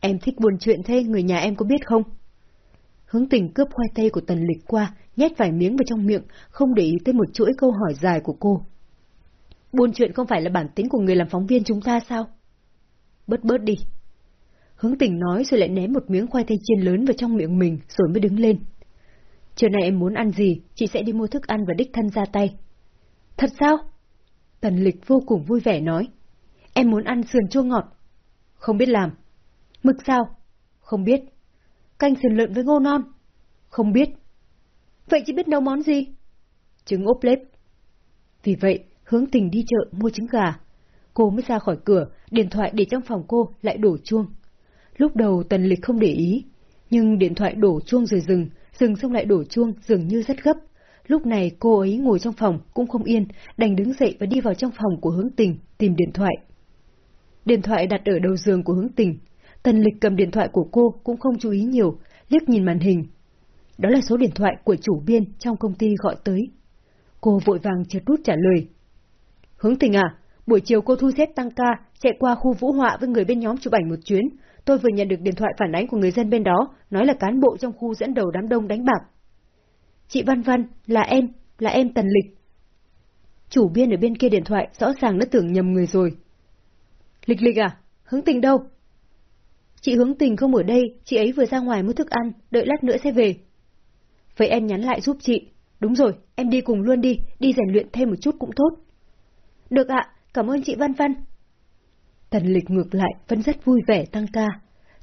Em thích buồn chuyện thế, người nhà em có biết không? Hướng tình cướp khoai tây của tần lịch qua, nhét vài miếng vào trong miệng, không để ý tới một chuỗi câu hỏi dài của cô. Buôn chuyện không phải là bản tính của người làm phóng viên chúng ta sao? Bớt bớt đi. Hướng tình nói rồi lại ném một miếng khoai tây chiên lớn vào trong miệng mình rồi mới đứng lên. Trưa nay em muốn ăn gì, chị sẽ đi mua thức ăn và đích thân ra tay. Thật sao? Tần lịch vô cùng vui vẻ nói. Em muốn ăn sườn chua ngọt. Không biết làm. Mực sao? Không biết. Canh sườn lợn với ngô non? Không biết. Vậy chị biết nấu món gì? Trứng ốp lết. Vì vậy, hướng tình đi chợ mua trứng gà. Cô mới ra khỏi cửa, điện thoại để trong phòng cô lại đổ chuông. Lúc đầu tần lịch không để ý, nhưng điện thoại đổ chuông rồi dừng, dừng xong lại đổ chuông dường như rất gấp. Lúc này cô ấy ngồi trong phòng cũng không yên, đành đứng dậy và đi vào trong phòng của hướng tình, tìm điện thoại. Điện thoại đặt ở đầu giường của hướng tình. Tần lịch cầm điện thoại của cô cũng không chú ý nhiều, liếc nhìn màn hình. Đó là số điện thoại của chủ biên trong công ty gọi tới. Cô vội vàng chợt rút trả lời. Hướng tình à, buổi chiều cô thu xếp tăng ca, chạy qua khu vũ họa với người bên nhóm chụp ảnh một chuyến. Tôi vừa nhận được điện thoại phản ánh của người dân bên đó, nói là cán bộ trong khu dẫn đầu đám đông đánh bạc. Chị Văn Văn, là em, là em Tần Lịch. Chủ biên ở bên kia điện thoại rõ ràng đã tưởng nhầm người rồi. Lịch lịch à? Hướng tình đâu? Chị hướng tình không ở đây, chị ấy vừa ra ngoài mua thức ăn, đợi lát nữa sẽ về. Vậy em nhắn lại giúp chị. Đúng rồi, em đi cùng luôn đi, đi rèn luyện thêm một chút cũng tốt. Được ạ, cảm ơn chị Văn Văn. Tần lịch ngược lại vẫn rất vui vẻ tăng ca.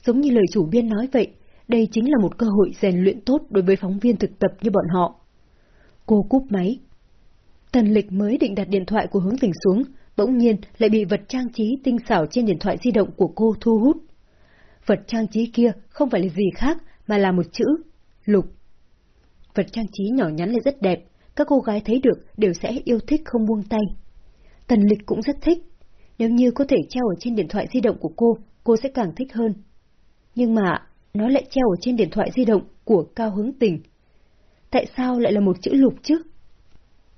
Giống như lời chủ biên nói vậy, đây chính là một cơ hội rèn luyện tốt đối với phóng viên thực tập như bọn họ. Cô cúp máy. Tần lịch mới định đặt điện thoại của hướng tình xuống, bỗng nhiên lại bị vật trang trí tinh xảo trên điện thoại di động của cô thu hút. Vật trang trí kia không phải là gì khác mà là một chữ, lục. Vật trang trí nhỏ nhắn lại rất đẹp, các cô gái thấy được đều sẽ yêu thích không buông tay. Tần lịch cũng rất thích. Nếu như có thể treo ở trên điện thoại di động của cô, cô sẽ càng thích hơn. Nhưng mà, nó lại treo ở trên điện thoại di động của Cao Hướng Tình. Tại sao lại là một chữ lục chứ?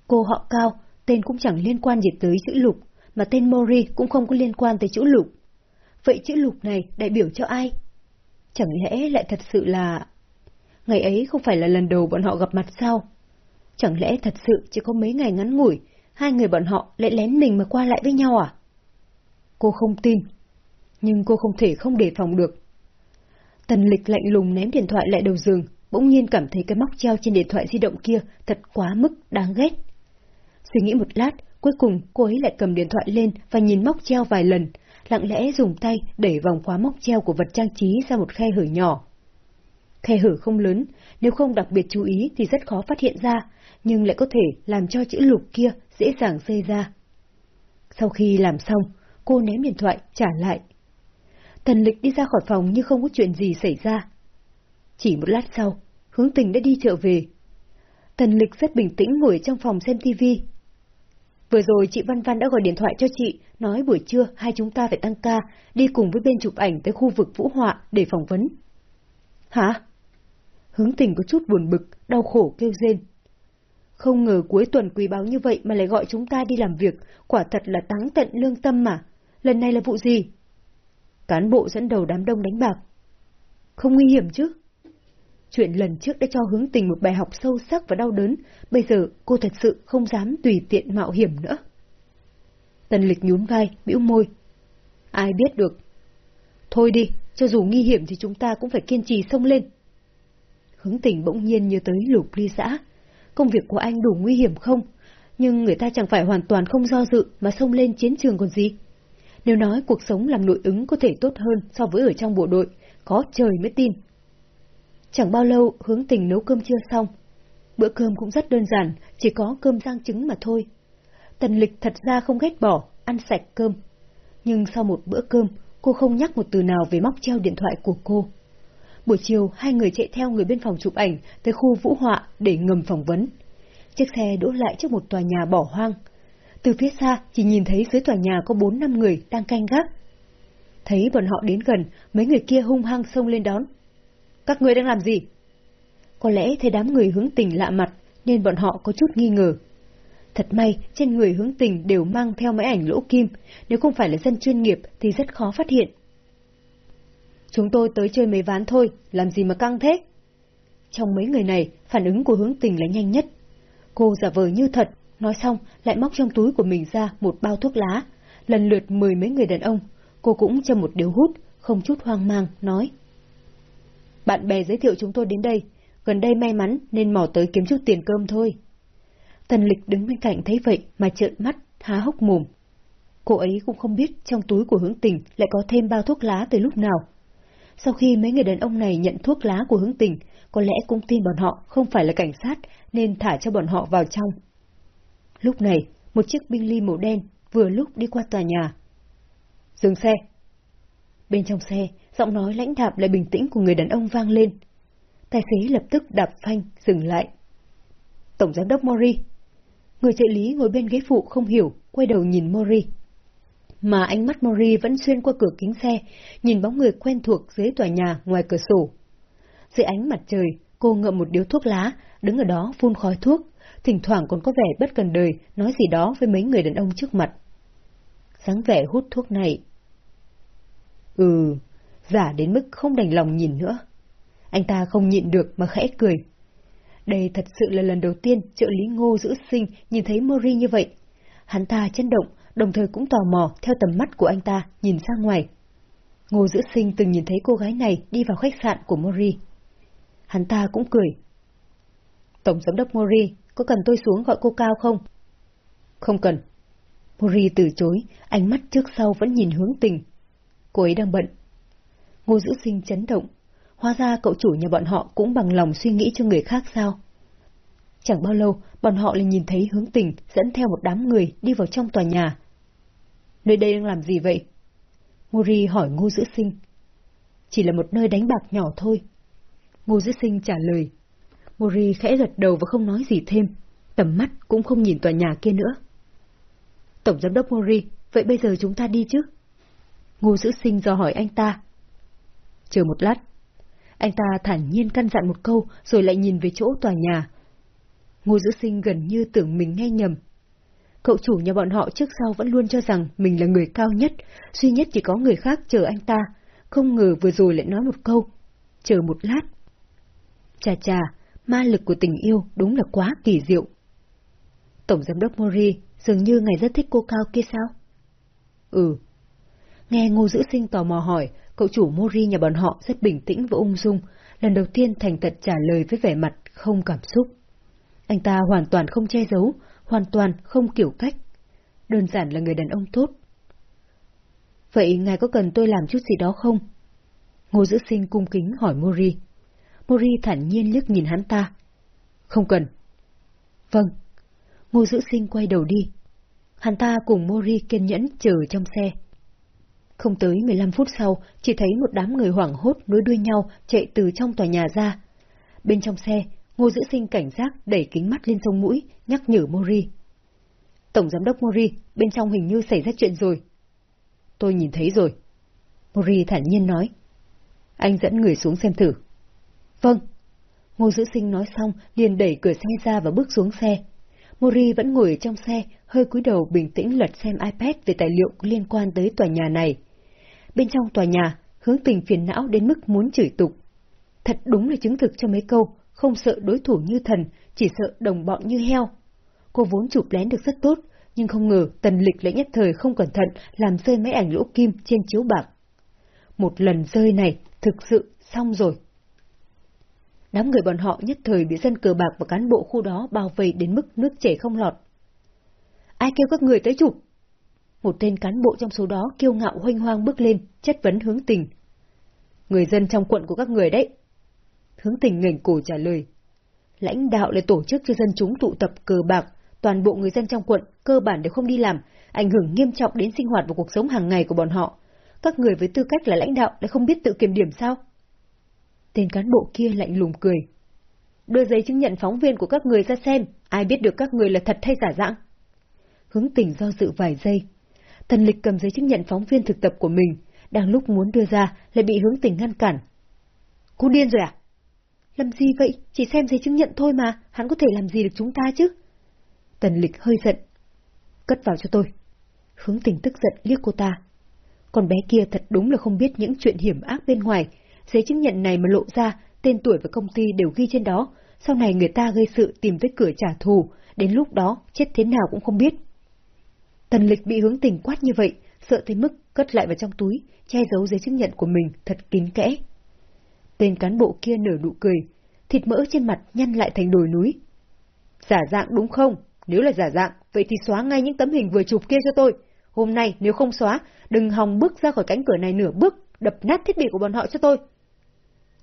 Cô họ Cao, tên cũng chẳng liên quan gì tới chữ lục, mà tên Mori cũng không có liên quan tới chữ lục. Vậy chữ lục này đại biểu cho ai? Chẳng lẽ lại thật sự là... Ngày ấy không phải là lần đầu bọn họ gặp mặt sao? Chẳng lẽ thật sự chỉ có mấy ngày ngắn ngủi, hai người bọn họ lại lén mình mà qua lại với nhau à? Cô không tin, nhưng cô không thể không đề phòng được. Tần lịch lạnh lùng ném điện thoại lại đầu giường, bỗng nhiên cảm thấy cái móc treo trên điện thoại di động kia thật quá mức đáng ghét. Suy nghĩ một lát, cuối cùng cô ấy lại cầm điện thoại lên và nhìn móc treo vài lần, lặng lẽ dùng tay đẩy vòng khóa móc treo của vật trang trí ra một khe hở nhỏ. Khe hở không lớn, nếu không đặc biệt chú ý thì rất khó phát hiện ra, nhưng lại có thể làm cho chữ lục kia dễ dàng rơi ra. Sau khi làm xong, cô ném điện thoại trả lại. Tần lịch đi ra khỏi phòng như không có chuyện gì xảy ra. Chỉ một lát sau, hướng tình đã đi trở về. Tần lịch rất bình tĩnh ngồi trong phòng xem tivi. Vừa rồi chị Văn Văn đã gọi điện thoại cho chị, nói buổi trưa hai chúng ta phải tăng ca, đi cùng với bên chụp ảnh tới khu vực vũ họa để phỏng vấn. Hả? Hướng tình có chút buồn bực, đau khổ kêu rên. Không ngờ cuối tuần quý báo như vậy mà lại gọi chúng ta đi làm việc, quả thật là táng tận lương tâm mà. Lần này là vụ gì? Cán bộ dẫn đầu đám đông đánh bạc. Không nguy hiểm chứ? Chuyện lần trước đã cho hướng tình một bài học sâu sắc và đau đớn, bây giờ cô thật sự không dám tùy tiện mạo hiểm nữa. Tần lịch nhún vai, bĩu môi. Ai biết được. Thôi đi, cho dù nguy hiểm thì chúng ta cũng phải kiên trì xông lên. Hướng tình bỗng nhiên như tới lục ly xã. Công việc của anh đủ nguy hiểm không? Nhưng người ta chẳng phải hoàn toàn không do dự mà xông lên chiến trường còn gì. Nếu nói cuộc sống làm nội ứng có thể tốt hơn so với ở trong bộ đội, có trời mới tin. Chẳng bao lâu hướng tình nấu cơm chưa xong. Bữa cơm cũng rất đơn giản, chỉ có cơm rang trứng mà thôi. Tần lịch thật ra không ghét bỏ, ăn sạch cơm. Nhưng sau một bữa cơm, cô không nhắc một từ nào về móc treo điện thoại của cô. Buổi chiều, hai người chạy theo người bên phòng chụp ảnh tới khu vũ họa để ngầm phỏng vấn. Chiếc xe đỗ lại trước một tòa nhà bỏ hoang. Từ phía xa, chỉ nhìn thấy dưới tòa nhà có bốn năm người đang canh gác. Thấy bọn họ đến gần, mấy người kia hung hăng xông lên đón. Các người đang làm gì? Có lẽ thấy đám người hướng tình lạ mặt, nên bọn họ có chút nghi ngờ. Thật may, trên người hướng tình đều mang theo máy ảnh lỗ kim, nếu không phải là dân chuyên nghiệp thì rất khó phát hiện. Chúng tôi tới chơi mấy ván thôi, làm gì mà căng thế? Trong mấy người này, phản ứng của hướng tình là nhanh nhất. Cô giả vờ như thật, nói xong lại móc trong túi của mình ra một bao thuốc lá, lần lượt mười mấy người đàn ông. Cô cũng châm một điếu hút, không chút hoang mang, nói. Bạn bè giới thiệu chúng tôi đến đây, gần đây may mắn nên mò tới kiếm chút tiền cơm thôi. Tần lịch đứng bên cạnh thấy vậy mà trợn mắt, há hốc mồm. Cô ấy cũng không biết trong túi của hướng tình lại có thêm bao thuốc lá từ lúc nào. Sau khi mấy người đàn ông này nhận thuốc lá của hướng tình, có lẽ cũng tin bọn họ không phải là cảnh sát nên thả cho bọn họ vào trong. Lúc này, một chiếc binh ly màu đen vừa lúc đi qua tòa nhà. Dừng xe! Bên trong xe, giọng nói lãnh đạm lại bình tĩnh của người đàn ông vang lên. Tài xế lập tức đạp phanh, dừng lại. Tổng giám đốc Mori. Người trợ lý ngồi bên ghế phụ không hiểu, quay đầu nhìn Mori. Mà ánh mắt Mori vẫn xuyên qua cửa kính xe, nhìn bóng người quen thuộc dưới tòa nhà ngoài cửa sổ. Dưới ánh mặt trời, cô ngậm một điếu thuốc lá, đứng ở đó phun khói thuốc, thỉnh thoảng còn có vẻ bất cần đời, nói gì đó với mấy người đàn ông trước mặt. sáng vẻ hút thuốc này. Ừ, giả đến mức không đành lòng nhìn nữa. Anh ta không nhịn được mà khẽ cười. Đây thật sự là lần đầu tiên trợ lý ngô giữ sinh nhìn thấy Mori như vậy. Hắn ta chấn động, đồng thời cũng tò mò theo tầm mắt của anh ta nhìn ra ngoài. Ngô giữ sinh từng nhìn thấy cô gái này đi vào khách sạn của Mori. Hắn ta cũng cười. Tổng giám đốc Mori, có cần tôi xuống gọi cô Cao không? Không cần. Mori từ chối, ánh mắt trước sau vẫn nhìn hướng tình. Cô ấy đang bận. Ngô Dữ sinh chấn động. Hóa ra cậu chủ nhà bọn họ cũng bằng lòng suy nghĩ cho người khác sao? Chẳng bao lâu, bọn họ lại nhìn thấy hướng tình dẫn theo một đám người đi vào trong tòa nhà. Nơi đây đang làm gì vậy? Mori hỏi Ngô Dữ Sinh. Chỉ là một nơi đánh bạc nhỏ thôi. Ngô Dữ Sinh trả lời. Mori khẽ gật đầu và không nói gì thêm, tầm mắt cũng không nhìn tòa nhà kia nữa. Tổng giám đốc Mori, vậy bây giờ chúng ta đi chứ? Ngô Dữ Sinh do hỏi anh ta. Chờ một lát. Anh ta thản nhiên căn dặn một câu rồi lại nhìn về chỗ tòa nhà. Ngô Giữ Sinh gần như tưởng mình nghe nhầm. Cậu chủ nhà bọn họ trước sau vẫn luôn cho rằng mình là người cao nhất, duy nhất chỉ có người khác chờ anh ta, không ngờ vừa rồi lại nói một câu. Chờ một lát. Chà chà, ma lực của tình yêu đúng là quá kỳ diệu. Tổng giám đốc Mori dường như ngài rất thích cô Cao kia sao? Ừ. Nghe Ngô dữ Sinh tò mò hỏi, cậu chủ Mori nhà bọn họ rất bình tĩnh và ung dung, lần đầu tiên thành thật trả lời với vẻ mặt không cảm xúc. Anh ta hoàn toàn không che giấu, hoàn toàn không kiểu cách. Đơn giản là người đàn ông tốt. Vậy ngài có cần tôi làm chút gì đó không? Ngô Giữ Sinh cung kính hỏi Mori. Mori thản nhiên liếc nhìn hắn ta. Không cần. Vâng. Ngô Giữ Sinh quay đầu đi. Hắn ta cùng Mori kiên nhẫn chờ trong xe. Không tới 15 phút sau, chỉ thấy một đám người hoảng hốt nối đuôi nhau chạy từ trong tòa nhà ra. Bên trong xe, Ngô Giữ Sinh cảnh giác đẩy kính mắt lên sông mũi, nhắc nhở Mori. Tổng giám đốc Mori, bên trong hình như xảy ra chuyện rồi. Tôi nhìn thấy rồi. Mori thản nhiên nói. Anh dẫn người xuống xem thử. Vâng. Ngô Giữ Sinh nói xong, liền đẩy cửa xe ra và bước xuống xe. Mori vẫn ngồi ở trong xe, hơi cúi đầu bình tĩnh lật xem iPad về tài liệu liên quan tới tòa nhà này. Bên trong tòa nhà, hướng tình phiền não đến mức muốn chửi tục. Thật đúng là chứng thực cho mấy câu, không sợ đối thủ như thần, chỉ sợ đồng bọn như heo. Cô vốn chụp lén được rất tốt, nhưng không ngờ tần lịch lại nhất thời không cẩn thận làm rơi mấy ảnh lỗ kim trên chiếu bạc. Một lần rơi này, thực sự xong rồi. Đám người bọn họ nhất thời bị dân cờ bạc và cán bộ khu đó bao vây đến mức nước chảy không lọt. Ai kêu các người tới chụp? Một tên cán bộ trong số đó kiêu ngạo hoanh hoang bước lên, chất vấn hướng tình. Người dân trong quận của các người đấy. Hướng tình ngẩng cổ trả lời. Lãnh đạo lại tổ chức cho dân chúng tụ tập cờ bạc, toàn bộ người dân trong quận cơ bản đều không đi làm, ảnh hưởng nghiêm trọng đến sinh hoạt và cuộc sống hàng ngày của bọn họ. Các người với tư cách là lãnh đạo lại không biết tự kiểm điểm sao? Tên cán bộ kia lạnh lùng cười. Đưa giấy chứng nhận phóng viên của các người ra xem, ai biết được các người là thật hay giả dạng. Hướng tình do dự vài giây. Thần lịch cầm giấy chứng nhận phóng viên thực tập của mình, đang lúc muốn đưa ra lại bị hướng tình ngăn cản. Cô điên rồi à? Làm gì vậy? Chỉ xem giấy chứng nhận thôi mà, hắn có thể làm gì được chúng ta chứ? Tần lịch hơi giận. Cất vào cho tôi. Hướng tình tức giận liếc cô ta. Con bé kia thật đúng là không biết những chuyện hiểm ác bên ngoài, giấy chứng nhận này mà lộ ra, tên tuổi và công ty đều ghi trên đó, sau này người ta gây sự tìm tới cửa trả thù, đến lúc đó chết thế nào cũng không biết. Tần lịch bị hướng tình quát như vậy, sợ tới mức cất lại vào trong túi, che giấu giấy chứng nhận của mình thật kín kẽ. Tên cán bộ kia nở nụ cười, thịt mỡ trên mặt nhăn lại thành đồi núi. Giả dạng đúng không? Nếu là giả dạng, vậy thì xóa ngay những tấm hình vừa chụp kia cho tôi. Hôm nay nếu không xóa, đừng hòng bước ra khỏi cánh cửa này nửa bước, đập nát thiết bị của bọn họ cho tôi.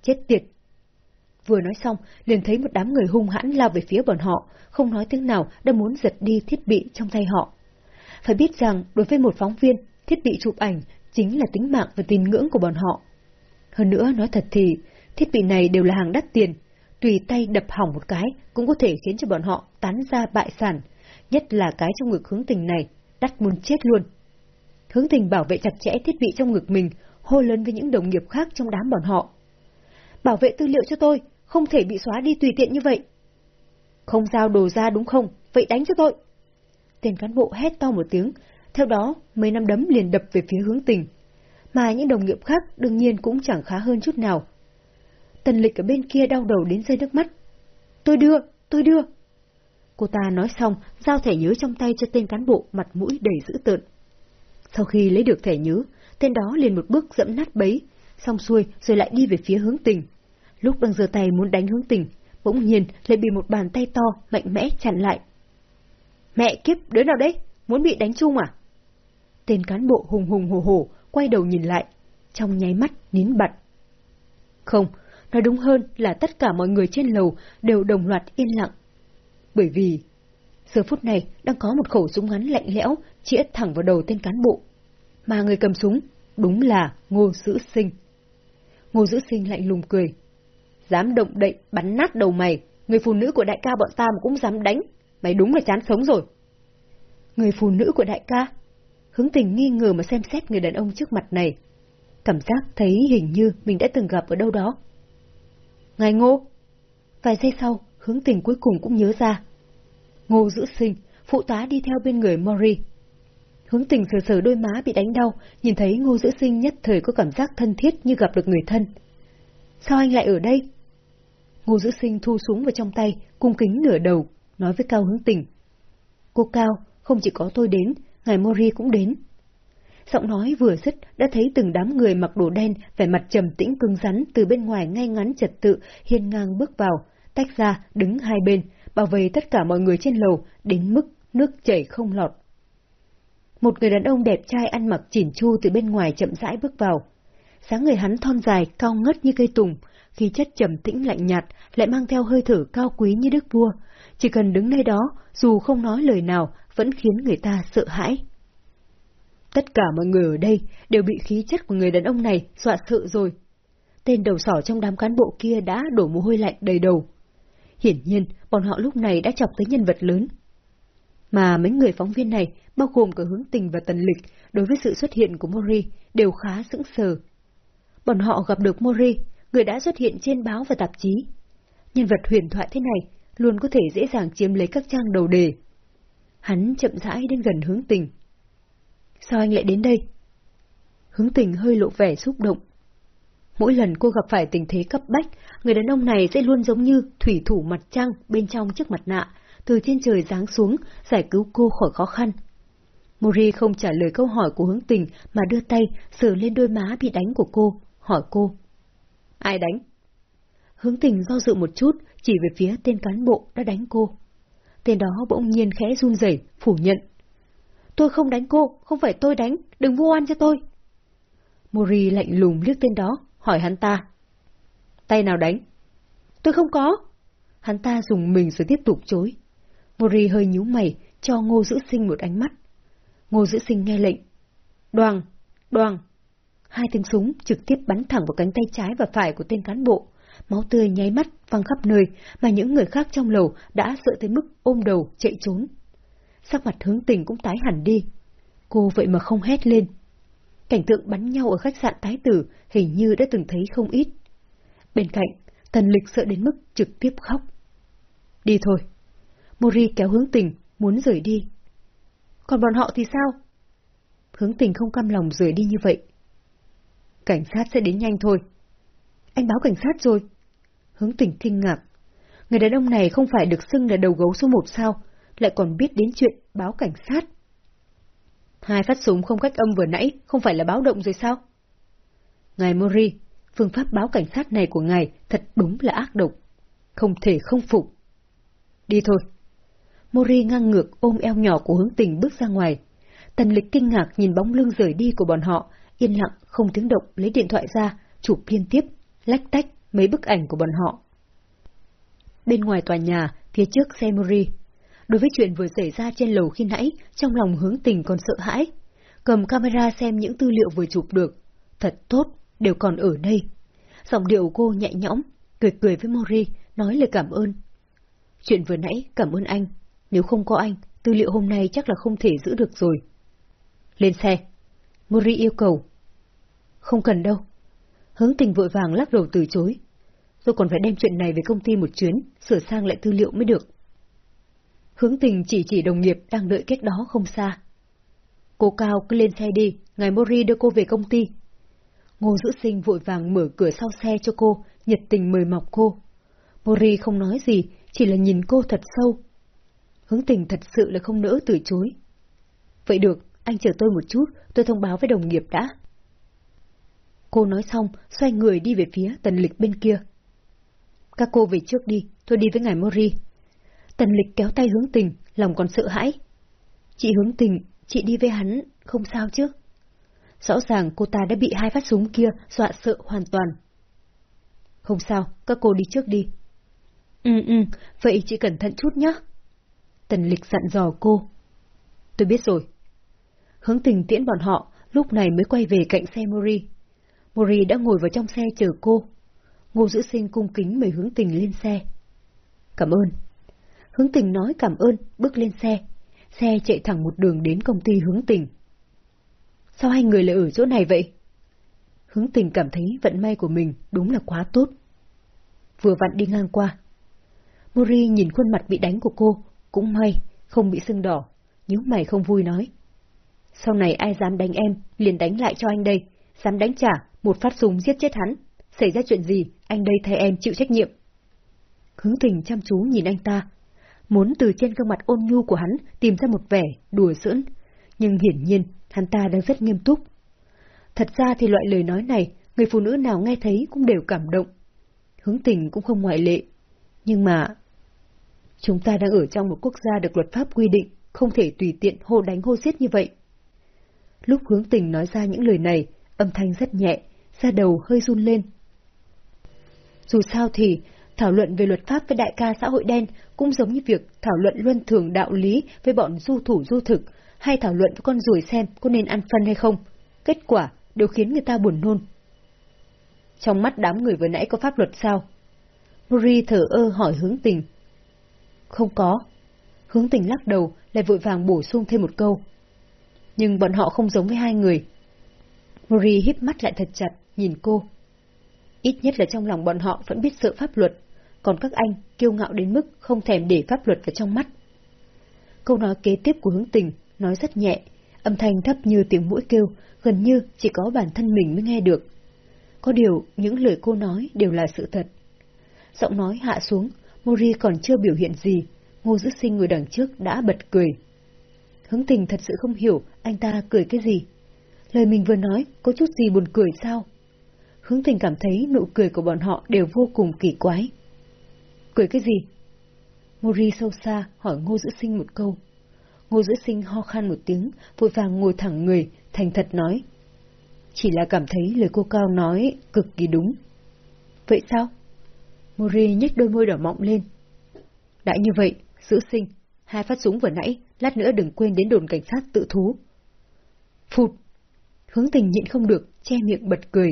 Chết tiệt! Vừa nói xong, liền thấy một đám người hung hãn lao về phía bọn họ, không nói tiếng nào đã muốn giật đi thiết bị trong tay họ. Phải biết rằng, đối với một phóng viên, thiết bị chụp ảnh chính là tính mạng và tín ngưỡng của bọn họ. Hơn nữa, nói thật thì, thiết bị này đều là hàng đắt tiền, tùy tay đập hỏng một cái cũng có thể khiến cho bọn họ tán ra bại sản, nhất là cái trong ngực hướng tình này, đắt muốn chết luôn. Hướng tình bảo vệ chặt chẽ thiết bị trong ngực mình, hô lớn với những đồng nghiệp khác trong đám bọn họ. Bảo vệ tư liệu cho tôi, không thể bị xóa đi tùy tiện như vậy. Không giao đồ ra đúng không, vậy đánh cho tôi. Tên cán bộ hét to một tiếng, theo đó mấy năm đấm liền đập về phía hướng tình. Mà những đồng nghiệp khác đương nhiên cũng chẳng khá hơn chút nào. Tần lịch ở bên kia đau đầu đến rơi nước mắt. Tôi đưa, tôi đưa. Cô ta nói xong, giao thẻ nhớ trong tay cho tên cán bộ mặt mũi đầy dữ tợn. Sau khi lấy được thẻ nhớ, tên đó liền một bước dẫm nát bấy, xong xuôi rồi lại đi về phía hướng tình. Lúc đang giơ tay muốn đánh hướng tình, bỗng nhiên lại bị một bàn tay to, mạnh mẽ chặn lại. Mẹ kiếp, đứa nào đấy? Muốn bị đánh chung à? Tên cán bộ hùng hùng hồ hồ, quay đầu nhìn lại, trong nháy mắt nín bặt. Không, nói đúng hơn là tất cả mọi người trên lầu đều đồng loạt yên lặng. Bởi vì, giờ phút này đang có một khẩu súng ngắn lạnh lẽo chĩa thẳng vào đầu tên cán bộ. Mà người cầm súng, đúng là Ngô Dữ Sinh. Ngô Dữ Sinh lạnh lùng cười. Dám động đậy bắn nát đầu mày, người phụ nữ của đại ca bọn ta mà cũng dám đánh, mày đúng là chán sống rồi. Người phụ nữ của đại ca? Hướng tình nghi ngờ mà xem xét người đàn ông trước mặt này. Cảm giác thấy hình như mình đã từng gặp ở đâu đó. Ngài Ngô! Vài giây sau, hướng tình cuối cùng cũng nhớ ra. Ngô giữ sinh, phụ tá đi theo bên người Mori. Hướng tình sờ sờ đôi má bị đánh đau, nhìn thấy ngô giữ sinh nhất thời có cảm giác thân thiết như gặp được người thân. Sao anh lại ở đây? Ngô giữ sinh thu súng vào trong tay, cung kính nửa đầu, nói với Cao hướng tình. Cô Cao, không chỉ có tôi đến, ngài Mori cũng đến. Giọng nói vừa dứt đã thấy từng đám người mặc đồ đen, vẻ mặt trầm tĩnh cứng rắn từ bên ngoài ngay ngắn trật tự, hiên ngang bước vào, tách ra, đứng hai bên, bảo vệ tất cả mọi người trên lầu, đến mức nước chảy không lọt. Một người đàn ông đẹp trai ăn mặc chỉn chu từ bên ngoài chậm rãi bước vào. Sáng người hắn thon dài, cao ngất như cây tùng, khí chất trầm tĩnh lạnh nhạt, lại mang theo hơi thở cao quý như đức vua. Chỉ cần đứng nơi đó, dù không nói lời nào, vẫn khiến người ta sợ hãi. Tất cả mọi người ở đây đều bị khí chất của người đàn ông này dọa sợ rồi. Tên đầu sỏ trong đám cán bộ kia đã đổ mồ hôi lạnh đầy đầu. Hiển nhiên, bọn họ lúc này đã chọc tới nhân vật lớn. Mà mấy người phóng viên này, bao gồm cả hướng tình và tần lịch, đối với sự xuất hiện của Mori, đều khá sững sờ. Bọn họ gặp được Mori, người đã xuất hiện trên báo và tạp chí. Nhân vật huyền thoại thế này luôn có thể dễ dàng chiếm lấy các trang đầu đề. Hắn chậm rãi đến gần hướng tình. Sao anh lại đến đây? Hướng tình hơi lộ vẻ xúc động. Mỗi lần cô gặp phải tình thế cấp bách, người đàn ông này sẽ luôn giống như thủy thủ mặt trăng bên trong chiếc mặt nạ, từ trên trời giáng xuống, giải cứu cô khỏi khó khăn. Mori không trả lời câu hỏi của hướng tình mà đưa tay sờ lên đôi má bị đánh của cô, hỏi cô. Ai đánh? Hướng tình do dự một chút, chỉ về phía tên cán bộ đã đánh cô. Tên đó bỗng nhiên khẽ run rẩy, phủ nhận. Tôi không đánh cô, không phải tôi đánh, đừng vu oan cho tôi. Mori lạnh lùng liếc tên đó, hỏi hắn ta. Tay nào đánh? Tôi không có. Hắn ta dùng mình rồi tiếp tục chối. Mori hơi nhíu mày, cho ngô giữ sinh một ánh mắt. Ngô giữ sinh nghe lệnh. Đoàn, đoàn. Hai tiếng súng trực tiếp bắn thẳng vào cánh tay trái và phải của tên cán bộ. Máu tươi nháy mắt văng khắp nơi mà những người khác trong lầu đã sợ tới mức ôm đầu chạy trốn. Sắc mặt hướng tình cũng tái hẳn đi. Cô vậy mà không hét lên. Cảnh tượng bắn nhau ở khách sạn tái tử hình như đã từng thấy không ít. Bên cạnh, tần lịch sợ đến mức trực tiếp khóc. Đi thôi. Mori kéo hướng tình, muốn rời đi. Còn bọn họ thì sao? Hướng tình không cam lòng rời đi như vậy. Cảnh sát sẽ đến nhanh thôi. Anh báo cảnh sát rồi. Hướng tình kinh ngạc. Người đàn ông này không phải được xưng là đầu gấu số một sao, lại còn biết đến chuyện báo cảnh sát. Hai phát súng không cách âm vừa nãy không phải là báo động rồi sao? Ngài Mori, phương pháp báo cảnh sát này của ngài thật đúng là ác độc. Không thể không phục. Đi thôi. Mori ngang ngược ôm eo nhỏ của hướng tình bước ra ngoài. Tần lịch kinh ngạc nhìn bóng lưng rời đi của bọn họ, yên lặng, không tiếng động lấy điện thoại ra, chụp liên tiếp, lách tách mấy bức ảnh của bọn họ. Bên ngoài tòa nhà, phía trước xe Mori. Đối với chuyện vừa xảy ra trên lầu khi nãy, trong lòng hướng tình còn sợ hãi. Cầm camera xem những tư liệu vừa chụp được. Thật tốt, đều còn ở đây. Giọng điệu cô nhẹ nhõm, cười cười với Mori, nói lời cảm ơn. Chuyện vừa nãy cảm ơn anh, nếu không có anh, tư liệu hôm nay chắc là không thể giữ được rồi. Lên xe. Mori yêu cầu. Không cần đâu. Hướng tình vội vàng lắc đầu từ chối. Tôi còn phải đem chuyện này về công ty một chuyến, sửa sang lại tư liệu mới được. Hướng tình chỉ chỉ đồng nghiệp đang đợi cách đó không xa. Cô Cao cứ lên xe đi, ngài Mori đưa cô về công ty. Ngô giữ sinh vội vàng mở cửa sau xe cho cô, nhiệt tình mời mọc cô. Mori không nói gì, chỉ là nhìn cô thật sâu. Hướng tình thật sự là không nỡ từ chối. Vậy được, anh chờ tôi một chút, tôi thông báo với đồng nghiệp đã. Cô nói xong, xoay người đi về phía tần lịch bên kia. Các cô về trước đi, tôi đi với ngài Mori. Tần lịch kéo tay hướng tình, lòng còn sợ hãi. Chị hướng tình, chị đi với hắn, không sao chứ? Rõ ràng cô ta đã bị hai phát súng kia dọa sợ hoàn toàn. Không sao, các cô đi trước đi. Ừ ừ, vậy chị cẩn thận chút nhé. Tần lịch dặn dò cô. Tôi biết rồi. Hướng tình tiễn bọn họ, lúc này mới quay về cạnh xe Mori. Mori đã ngồi vào trong xe chờ cô. Ngô giữ sinh cung kính mời hướng tình lên xe. Cảm ơn. Hướng tình nói cảm ơn, bước lên xe. Xe chạy thẳng một đường đến công ty hướng tình. Sao hai người lại ở chỗ này vậy? Hướng tình cảm thấy vận may của mình đúng là quá tốt. Vừa vặn đi ngang qua. Mori nhìn khuôn mặt bị đánh của cô, cũng may, không bị sưng đỏ, nhíu mày không vui nói. Sau này ai dám đánh em, liền đánh lại cho anh đây, dám đánh trả, một phát súng giết chết hắn. Xảy ra chuyện gì, anh đây thay em chịu trách nhiệm. Hướng tình chăm chú nhìn anh ta, muốn từ trên gương mặt ôn nhu của hắn tìm ra một vẻ đùa giỡn, nhưng hiển nhiên hắn ta đang rất nghiêm túc. Thật ra thì loại lời nói này, người phụ nữ nào nghe thấy cũng đều cảm động. Hướng tình cũng không ngoại lệ. Nhưng mà... Chúng ta đang ở trong một quốc gia được luật pháp quy định, không thể tùy tiện hô đánh hô giết như vậy. Lúc hướng tình nói ra những lời này, âm thanh rất nhẹ, da đầu hơi run lên. Dù sao thì, thảo luận về luật pháp với đại ca xã hội đen cũng giống như việc thảo luận luân thường đạo lý với bọn du thủ du thực, hay thảo luận với con ruồi xem có nên ăn phân hay không. Kết quả đều khiến người ta buồn nôn. Trong mắt đám người vừa nãy có pháp luật sao? Mori thở ơ hỏi hướng tình. Không có. Hướng tình lắc đầu, lại vội vàng bổ sung thêm một câu. Nhưng bọn họ không giống với hai người. Mori híp mắt lại thật chặt, nhìn cô. Ít nhất là trong lòng bọn họ vẫn biết sợ pháp luật, còn các anh kiêu ngạo đến mức không thèm để pháp luật vào trong mắt. Câu nói kế tiếp của hướng tình, nói rất nhẹ, âm thanh thấp như tiếng mũi kêu, gần như chỉ có bản thân mình mới nghe được. Có điều, những lời cô nói đều là sự thật. Giọng nói hạ xuống, Mori còn chưa biểu hiện gì, ngô giữ sinh người đằng trước đã bật cười. Hướng tình thật sự không hiểu anh ta cười cái gì. Lời mình vừa nói có chút gì buồn cười sao? Hướng tình cảm thấy nụ cười của bọn họ đều vô cùng kỳ quái. Cười cái gì? Mori sâu xa hỏi ngô Dữ sinh một câu. Ngô Dữ sinh ho khan một tiếng, vội vàng ngồi thẳng người, thành thật nói. Chỉ là cảm thấy lời cô Cao nói cực kỳ đúng. Vậy sao? Mori nhếch đôi môi đỏ mọng lên. Đã như vậy, Dữ sinh, hai phát súng vừa nãy, lát nữa đừng quên đến đồn cảnh sát tự thú. Phụt! Hướng tình nhịn không được, che miệng bật cười.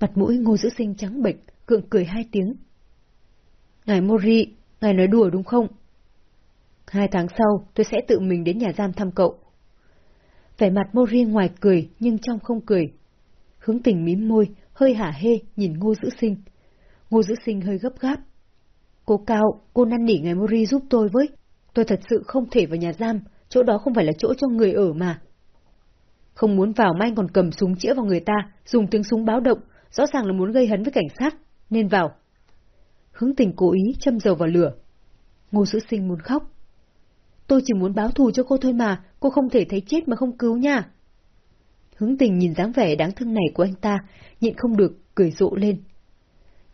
Mặt mũi ngô giữ sinh trắng bệch, cượng cười hai tiếng. Ngài Mori, ngài nói đùa đúng không? Hai tháng sau, tôi sẽ tự mình đến nhà giam thăm cậu. Vẻ mặt Mori ngoài cười, nhưng trong không cười. Hướng tình mím môi, hơi hả hê, nhìn ngô giữ sinh. Ngô giữ sinh hơi gấp gáp. Cô Cao, cô năn nỉ ngài Mori giúp tôi với. Tôi thật sự không thể vào nhà giam, chỗ đó không phải là chỗ cho người ở mà. Không muốn vào mà anh còn cầm súng chĩa vào người ta, dùng tiếng súng báo động, rõ ràng là muốn gây hấn với cảnh sát, nên vào. Hướng tình cố ý châm dầu vào lửa. Ngô sữ Sinh muốn khóc. Tôi chỉ muốn báo thù cho cô thôi mà, cô không thể thấy chết mà không cứu nha. Hướng tình nhìn dáng vẻ đáng thương này của anh ta, nhịn không được, cười rộ lên.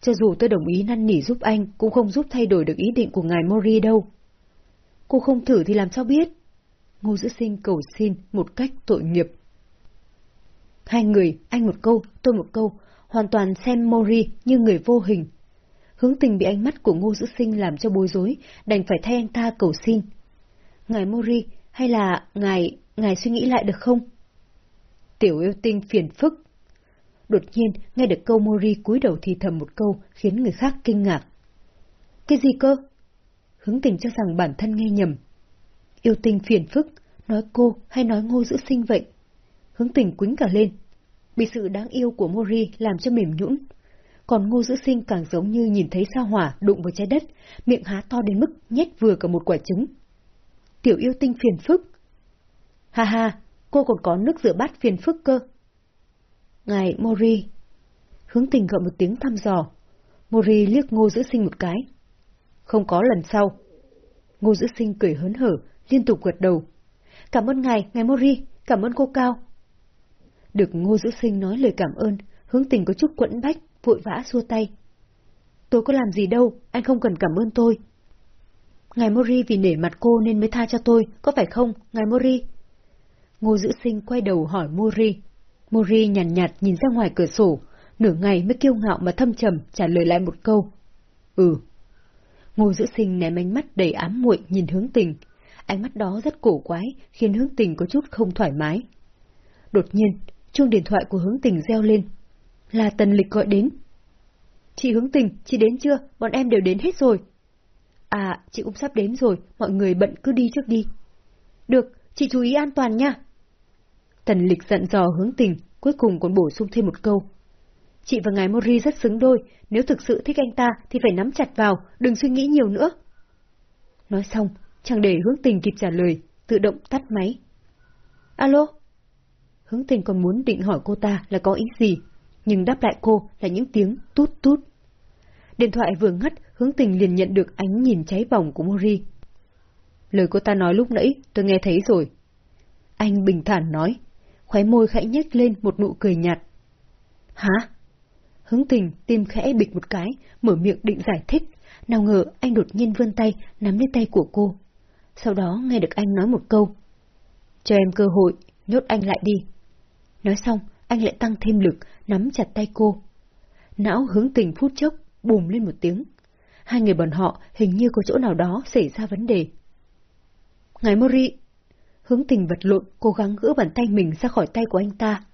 Cho dù tôi đồng ý năn nỉ giúp anh, cũng không giúp thay đổi được ý định của ngài Mori đâu. Cô không thử thì làm sao biết? Ngô Giữ Sinh cầu xin một cách tội nghiệp. Hai người, anh một câu, tôi một câu, hoàn toàn xem Mori như người vô hình. Hướng tình bị ánh mắt của Ngô Giữ Sinh làm cho bối rối, đành phải thay anh ta cầu xin. Ngài Mori, hay là ngài, ngài suy nghĩ lại được không? Tiểu yêu tinh phiền phức. Đột nhiên, nghe được câu Mori cúi đầu thì thầm một câu khiến người khác kinh ngạc. Cái gì cơ? Hướng tình cho rằng bản thân nghe nhầm. Yêu tinh phiền phức, nói cô hay nói ngô giữ sinh vậy? Hướng tình quính cả lên. Bị sự đáng yêu của Mori làm cho mềm nhũn. Còn ngô giữ sinh càng giống như nhìn thấy sao hỏa đụng vào trái đất, miệng há to đến mức nhét vừa cả một quả trứng. Tiểu yêu tinh phiền phức. Ha ha, cô còn có nước rửa bát phiền phức cơ. Ngài Mori. Hướng tình gọi một tiếng thăm dò. Mori liếc ngô giữ sinh một cái. Không có lần sau. Ngô giữ sinh cười hớn hở, liên tục gật đầu. Cảm ơn ngài, ngài Mori, cảm ơn cô Cao. Được ngô Dữ sinh nói lời cảm ơn, hướng tình có chút quẫn bách, vội vã xua tay. Tôi có làm gì đâu, anh không cần cảm ơn tôi. Ngài Mori vì nể mặt cô nên mới tha cho tôi, có phải không, ngài Mori? Ngô Dữ sinh quay đầu hỏi Mori. Mori nhàn nhạt, nhạt nhìn ra ngoài cửa sổ, nửa ngày mới kiêu ngạo mà thâm trầm trả lời lại một câu. Ừ. Ngô Dữ sinh ném ánh mắt đầy ám muội nhìn hướng tình. Ánh mắt đó rất cổ quái, khiến hướng tình có chút không thoải mái. Đột nhiên, chuông điện thoại của hướng tình reo lên. Là tần lịch gọi đến. Chị hướng tình, chị đến chưa? Bọn em đều đến hết rồi. À, chị cũng sắp đến rồi, mọi người bận cứ đi trước đi. Được, chị chú ý an toàn nha. Tần lịch dặn dò hướng tình, cuối cùng còn bổ sung thêm một câu. Chị và ngài Mori rất xứng đôi, nếu thực sự thích anh ta thì phải nắm chặt vào, đừng suy nghĩ nhiều nữa. Nói xong, chẳng để hướng tình kịp trả lời, tự động tắt máy. Alo? Hướng tình còn muốn định hỏi cô ta là có ý gì, nhưng đáp lại cô là những tiếng tút tút. Điện thoại vừa ngắt, hướng tình liền nhận được ánh nhìn cháy bỏng của Mori. Lời cô ta nói lúc nãy, tôi nghe thấy rồi. Anh bình thản nói, khóe môi khẽ nhếch lên một nụ cười nhạt. Hả? Hướng tình tim khẽ bịch một cái, mở miệng định giải thích, nào ngờ anh đột nhiên vươn tay, nắm lấy tay của cô. Sau đó nghe được anh nói một câu. Cho em cơ hội, nhốt anh lại đi. Nói xong, anh lại tăng thêm lực, nắm chặt tay cô. Não hướng tình phút chốc, bùm lên một tiếng. Hai người bọn họ hình như có chỗ nào đó xảy ra vấn đề. Ngài Mori! Hướng tình vật lộn, cố gắng gỡ bàn tay mình ra khỏi tay của anh ta.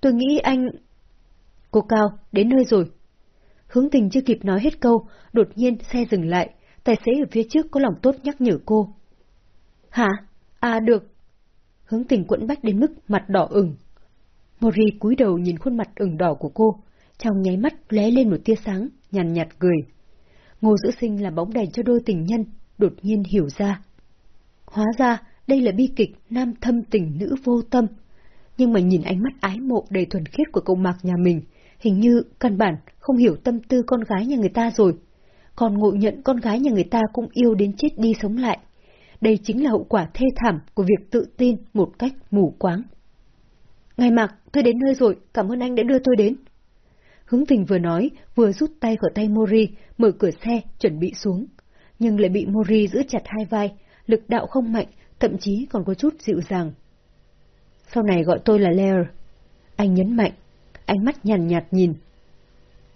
Tôi nghĩ anh... Cô Cao, đến nơi rồi. Hướng tình chưa kịp nói hết câu, đột nhiên xe dừng lại, tài xế ở phía trước có lòng tốt nhắc nhở cô. Hả? À được. Hướng tình quẫn bách đến mức mặt đỏ ửng. Mori cúi đầu nhìn khuôn mặt ửng đỏ của cô, trong nháy mắt lóe lên một tia sáng, nhàn nhạt, nhạt cười. Ngô Giữ Sinh là bóng đèn cho đôi tình nhân, đột nhiên hiểu ra. Hóa ra, đây là bi kịch nam thâm tình nữ vô tâm. Nhưng mà nhìn ánh mắt ái mộ đầy thuần khiết của cậu mạc nhà mình, hình như căn bản không hiểu tâm tư con gái nhà người ta rồi. Còn ngộ nhận con gái nhà người ta cũng yêu đến chết đi sống lại. Đây chính là hậu quả thê thảm của việc tự tin một cách mù quáng. Ngài Mạc, tôi đến nơi rồi, cảm ơn anh đã đưa tôi đến. Hướng tình vừa nói, vừa rút tay khỏi tay Mori, mở cửa xe, chuẩn bị xuống. Nhưng lại bị Mori giữ chặt hai vai, lực đạo không mạnh, thậm chí còn có chút dịu dàng. Sau này gọi tôi là Lair. Anh nhấn mạnh, ánh mắt nhàn nhạt, nhạt nhìn.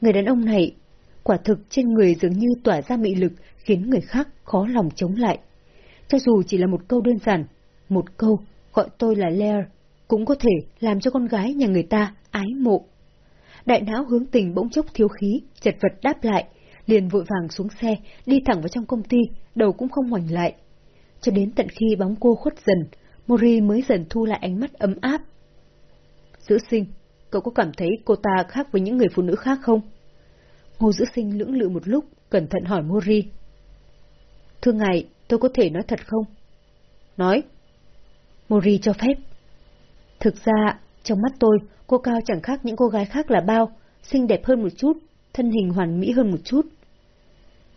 Người đàn ông này, quả thực trên người dường như tỏa ra mị lực khiến người khác khó lòng chống lại. Cho dù chỉ là một câu đơn giản, một câu gọi tôi là Lair, cũng có thể làm cho con gái nhà người ta ái mộ. Đại não hướng tình bỗng chốc thiếu khí, chật vật đáp lại, liền vội vàng xuống xe, đi thẳng vào trong công ty, đầu cũng không ngoảnh lại. Cho đến tận khi bóng cô khuất dần, Mori mới dần thu lại ánh mắt ấm áp. Giữ sinh, cậu có cảm thấy cô ta khác với những người phụ nữ khác không? Ngô giữ sinh lưỡng lự một lúc, cẩn thận hỏi Mori. Thưa ngài, tôi có thể nói thật không? Nói. Mori cho phép. Thực ra, trong mắt tôi, cô Cao chẳng khác những cô gái khác là bao, xinh đẹp hơn một chút, thân hình hoàn mỹ hơn một chút.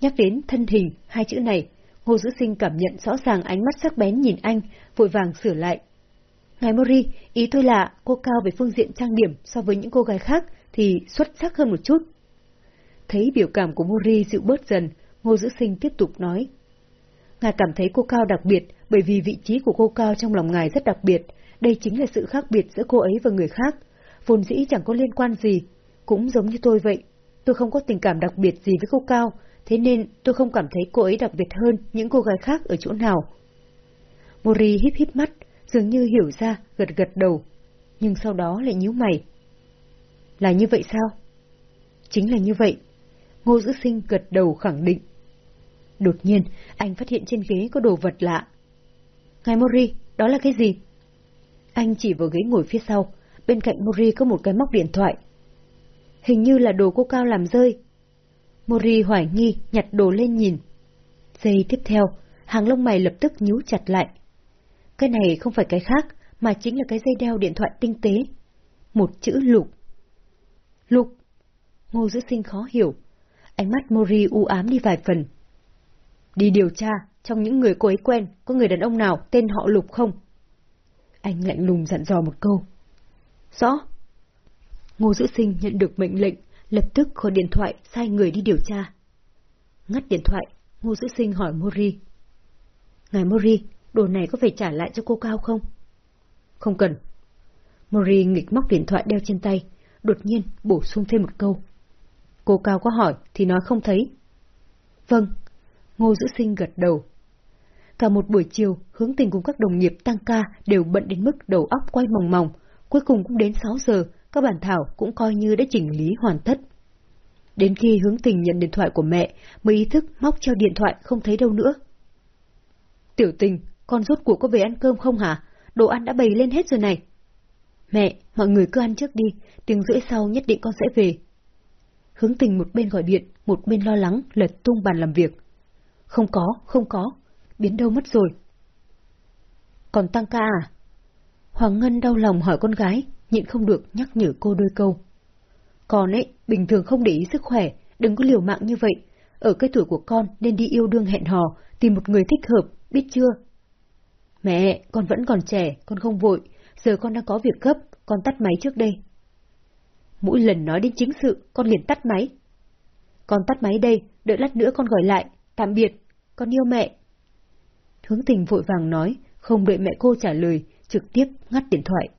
Nhắc đến thân hình, hai chữ này, Ngô dữ Sinh cảm nhận rõ ràng ánh mắt sắc bén nhìn anh, vội vàng sửa lại. Ngài Mori, ý tôi là cô Cao về phương diện trang điểm so với những cô gái khác thì xuất sắc hơn một chút. Thấy biểu cảm của Mori dịu bớt dần, Ngô dữ Sinh tiếp tục nói. Ngài cảm thấy cô Cao đặc biệt bởi vì vị trí của cô Cao trong lòng ngài rất đặc biệt, đây chính là sự khác biệt giữa cô ấy và người khác. Vốn dĩ chẳng có liên quan gì, cũng giống như tôi vậy. Tôi không có tình cảm đặc biệt gì với cô Cao, thế nên tôi không cảm thấy cô ấy đặc biệt hơn những cô gái khác ở chỗ nào. Mori híp híp mắt, dường như hiểu ra, gật gật đầu, nhưng sau đó lại nhíu mày. Là như vậy sao? Chính là như vậy. Ngô Dữ Sinh gật đầu khẳng định. Đột nhiên, anh phát hiện trên ghế có đồ vật lạ. Ngài Mori, đó là cái gì? Anh chỉ vào ghế ngồi phía sau, bên cạnh Mori có một cái móc điện thoại. Hình như là đồ cô Cao làm rơi. Mori hoài nghi, nhặt đồ lên nhìn. Giây tiếp theo, hàng lông mày lập tức nhíu chặt lại. Cái này không phải cái khác, mà chính là cái dây đeo điện thoại tinh tế. Một chữ lục. Lục. Ngô giữ sinh khó hiểu. Ánh mắt Mori u ám đi vài phần. Đi điều tra, trong những người cô ấy quen, có người đàn ông nào tên họ Lục không? Anh lạnh lùng dặn dò một câu. Rõ. Ngô dữ Sinh nhận được mệnh lệnh, lập tức gọi điện thoại sai người đi điều tra. Ngắt điện thoại, Ngô dữ Sinh hỏi Mori. Ngài Mori, đồ này có phải trả lại cho cô Cao không? Không cần. Mori nghịch móc điện thoại đeo trên tay, đột nhiên bổ sung thêm một câu. Cô Cao có hỏi thì nói không thấy. Vâng. Ngô dữ Sinh gật đầu. Cả một buổi chiều, hướng tình cùng các đồng nghiệp tăng ca đều bận đến mức đầu óc quay mòng mòng. Cuối cùng cũng đến 6 giờ, các bản thảo cũng coi như đã chỉnh lý hoàn tất. Đến khi hướng tình nhận điện thoại của mẹ, mới ý thức móc treo điện thoại không thấy đâu nữa. Tiểu tình, con rốt cuộc có về ăn cơm không hả? Đồ ăn đã bày lên hết rồi này. Mẹ, mọi người cứ ăn trước đi, tiếng rưỡi sau nhất định con sẽ về. Hướng tình một bên gọi điện, một bên lo lắng, lật tung bàn làm việc. Không có, không có, biến đâu mất rồi. Còn tăng ca à? Hoàng Ngân đau lòng hỏi con gái, nhịn không được nhắc nhở cô đôi câu. Con ấy, bình thường không để ý sức khỏe, đừng có liều mạng như vậy. Ở cái tuổi của con nên đi yêu đương hẹn hò, tìm một người thích hợp, biết chưa? Mẹ, con vẫn còn trẻ, con không vội, giờ con đang có việc gấp, con tắt máy trước đây. Mỗi lần nói đến chính sự, con liền tắt máy. Con tắt máy đây, đợi lát nữa con gọi lại, tạm biệt, con yêu mẹ. Hướng tình vội vàng nói, không đợi mẹ cô trả lời, trực tiếp ngắt điện thoại.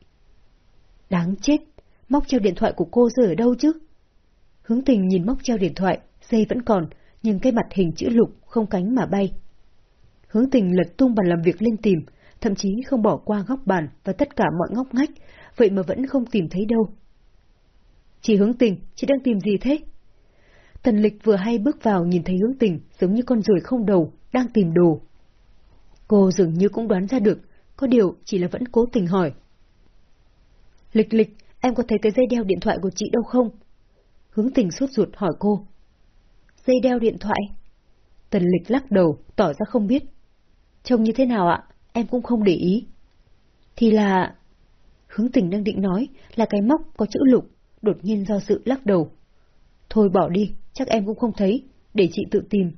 Đáng chết, móc treo điện thoại của cô giờ ở đâu chứ? Hướng tình nhìn móc treo điện thoại, dây vẫn còn, nhưng cái mặt hình chữ lục không cánh mà bay. Hướng tình lật tung bàn làm việc lên tìm, thậm chí không bỏ qua góc bàn và tất cả mọi ngóc ngách, vậy mà vẫn không tìm thấy đâu. Chị hướng tình, chị đang tìm gì thế? Tần lịch vừa hay bước vào nhìn thấy hướng tình giống như con ruồi không đầu, đang tìm đồ. Cô dường như cũng đoán ra được, có điều chỉ là vẫn cố tình hỏi. Lịch lịch, em có thấy cái dây đeo điện thoại của chị đâu không? Hướng tình suốt ruột hỏi cô. Dây đeo điện thoại? Tần lịch lắc đầu, tỏ ra không biết. Trông như thế nào ạ? Em cũng không để ý. Thì là... Hướng tình đang định nói là cái móc có chữ lục, đột nhiên do sự lắc đầu. Thôi bỏ đi, chắc em cũng không thấy, để chị tự tìm.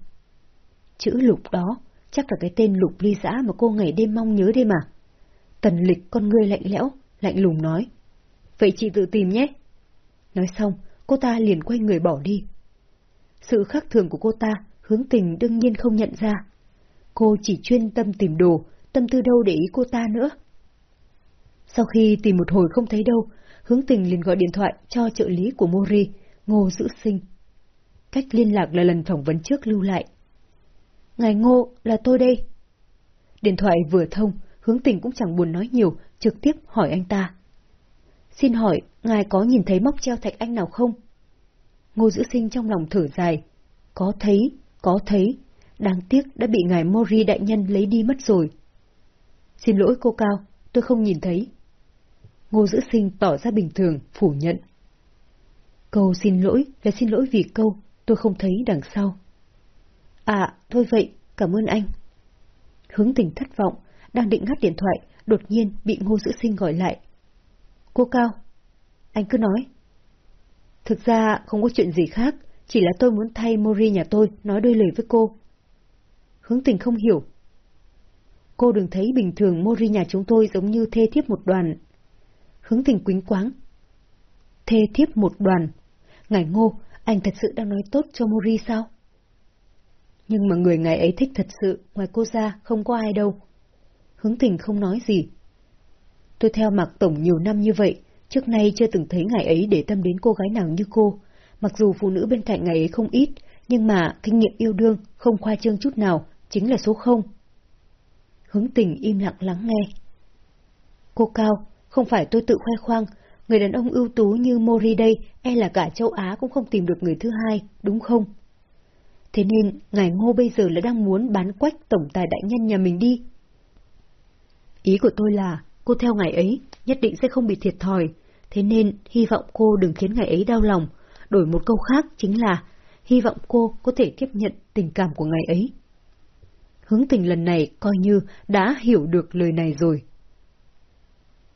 Chữ lục đó, chắc là cái tên lục ly giã mà cô ngày đêm mong nhớ đây mà. Tần lịch con ngươi lạnh lẽo, lạnh lùng nói. Vậy chị tự tìm nhé. Nói xong, cô ta liền quay người bỏ đi. Sự khác thường của cô ta, hướng tình đương nhiên không nhận ra. Cô chỉ chuyên tâm tìm đồ, tâm tư đâu để ý cô ta nữa. Sau khi tìm một hồi không thấy đâu, hướng tình liền gọi điện thoại cho trợ lý của Mori, Ngô dữ Sinh. Cách liên lạc là lần phỏng vấn trước lưu lại. Ngài Ngô, là tôi đây. Điện thoại vừa thông, hướng tình cũng chẳng buồn nói nhiều, trực tiếp hỏi anh ta. Xin hỏi, ngài có nhìn thấy móc treo thạch anh nào không? Ngô Giữ Sinh trong lòng thở dài. Có thấy, có thấy. Đáng tiếc đã bị ngài Mori đại nhân lấy đi mất rồi. Xin lỗi cô Cao, tôi không nhìn thấy. Ngô Giữ Sinh tỏ ra bình thường, phủ nhận. Câu xin lỗi là xin lỗi vì câu, tôi không thấy đằng sau. À, thôi vậy, cảm ơn anh. Hướng tình thất vọng, đang định ngắt điện thoại, đột nhiên bị Ngô Giữ Sinh gọi lại. Cô Cao, anh cứ nói. Thực ra không có chuyện gì khác, chỉ là tôi muốn thay Mori nhà tôi nói đôi lời với cô. Hướng tình không hiểu. Cô đừng thấy bình thường Mori nhà chúng tôi giống như thê thiếp một đoàn. Hướng tình quính quáng. Thê thiếp một đoàn. Ngài ngô, anh thật sự đang nói tốt cho Mori sao? Nhưng mà người ngài ấy thích thật sự, ngoài cô ra không có ai đâu. Hướng tình không nói gì. Tôi theo mặc tổng nhiều năm như vậy, trước nay chưa từng thấy ngài ấy để tâm đến cô gái nào như cô. Mặc dù phụ nữ bên cạnh ngài ấy không ít, nhưng mà kinh nghiệm yêu đương không khoa trương chút nào, chính là số không. Hướng tình im lặng lắng nghe. Cô Cao, không phải tôi tự khoe khoang, người đàn ông ưu tú như Mori đây e là cả châu Á cũng không tìm được người thứ hai, đúng không? Thế nên, ngài ngô bây giờ là đang muốn bán quách tổng tài đại nhân nhà mình đi. Ý của tôi là, cô theo ngài ấy, nhất định sẽ không bị thiệt thòi, thế nên hy vọng cô đừng khiến ngài ấy đau lòng. Đổi một câu khác chính là, hy vọng cô có thể tiếp nhận tình cảm của ngài ấy. Hướng tình lần này coi như đã hiểu được lời này rồi.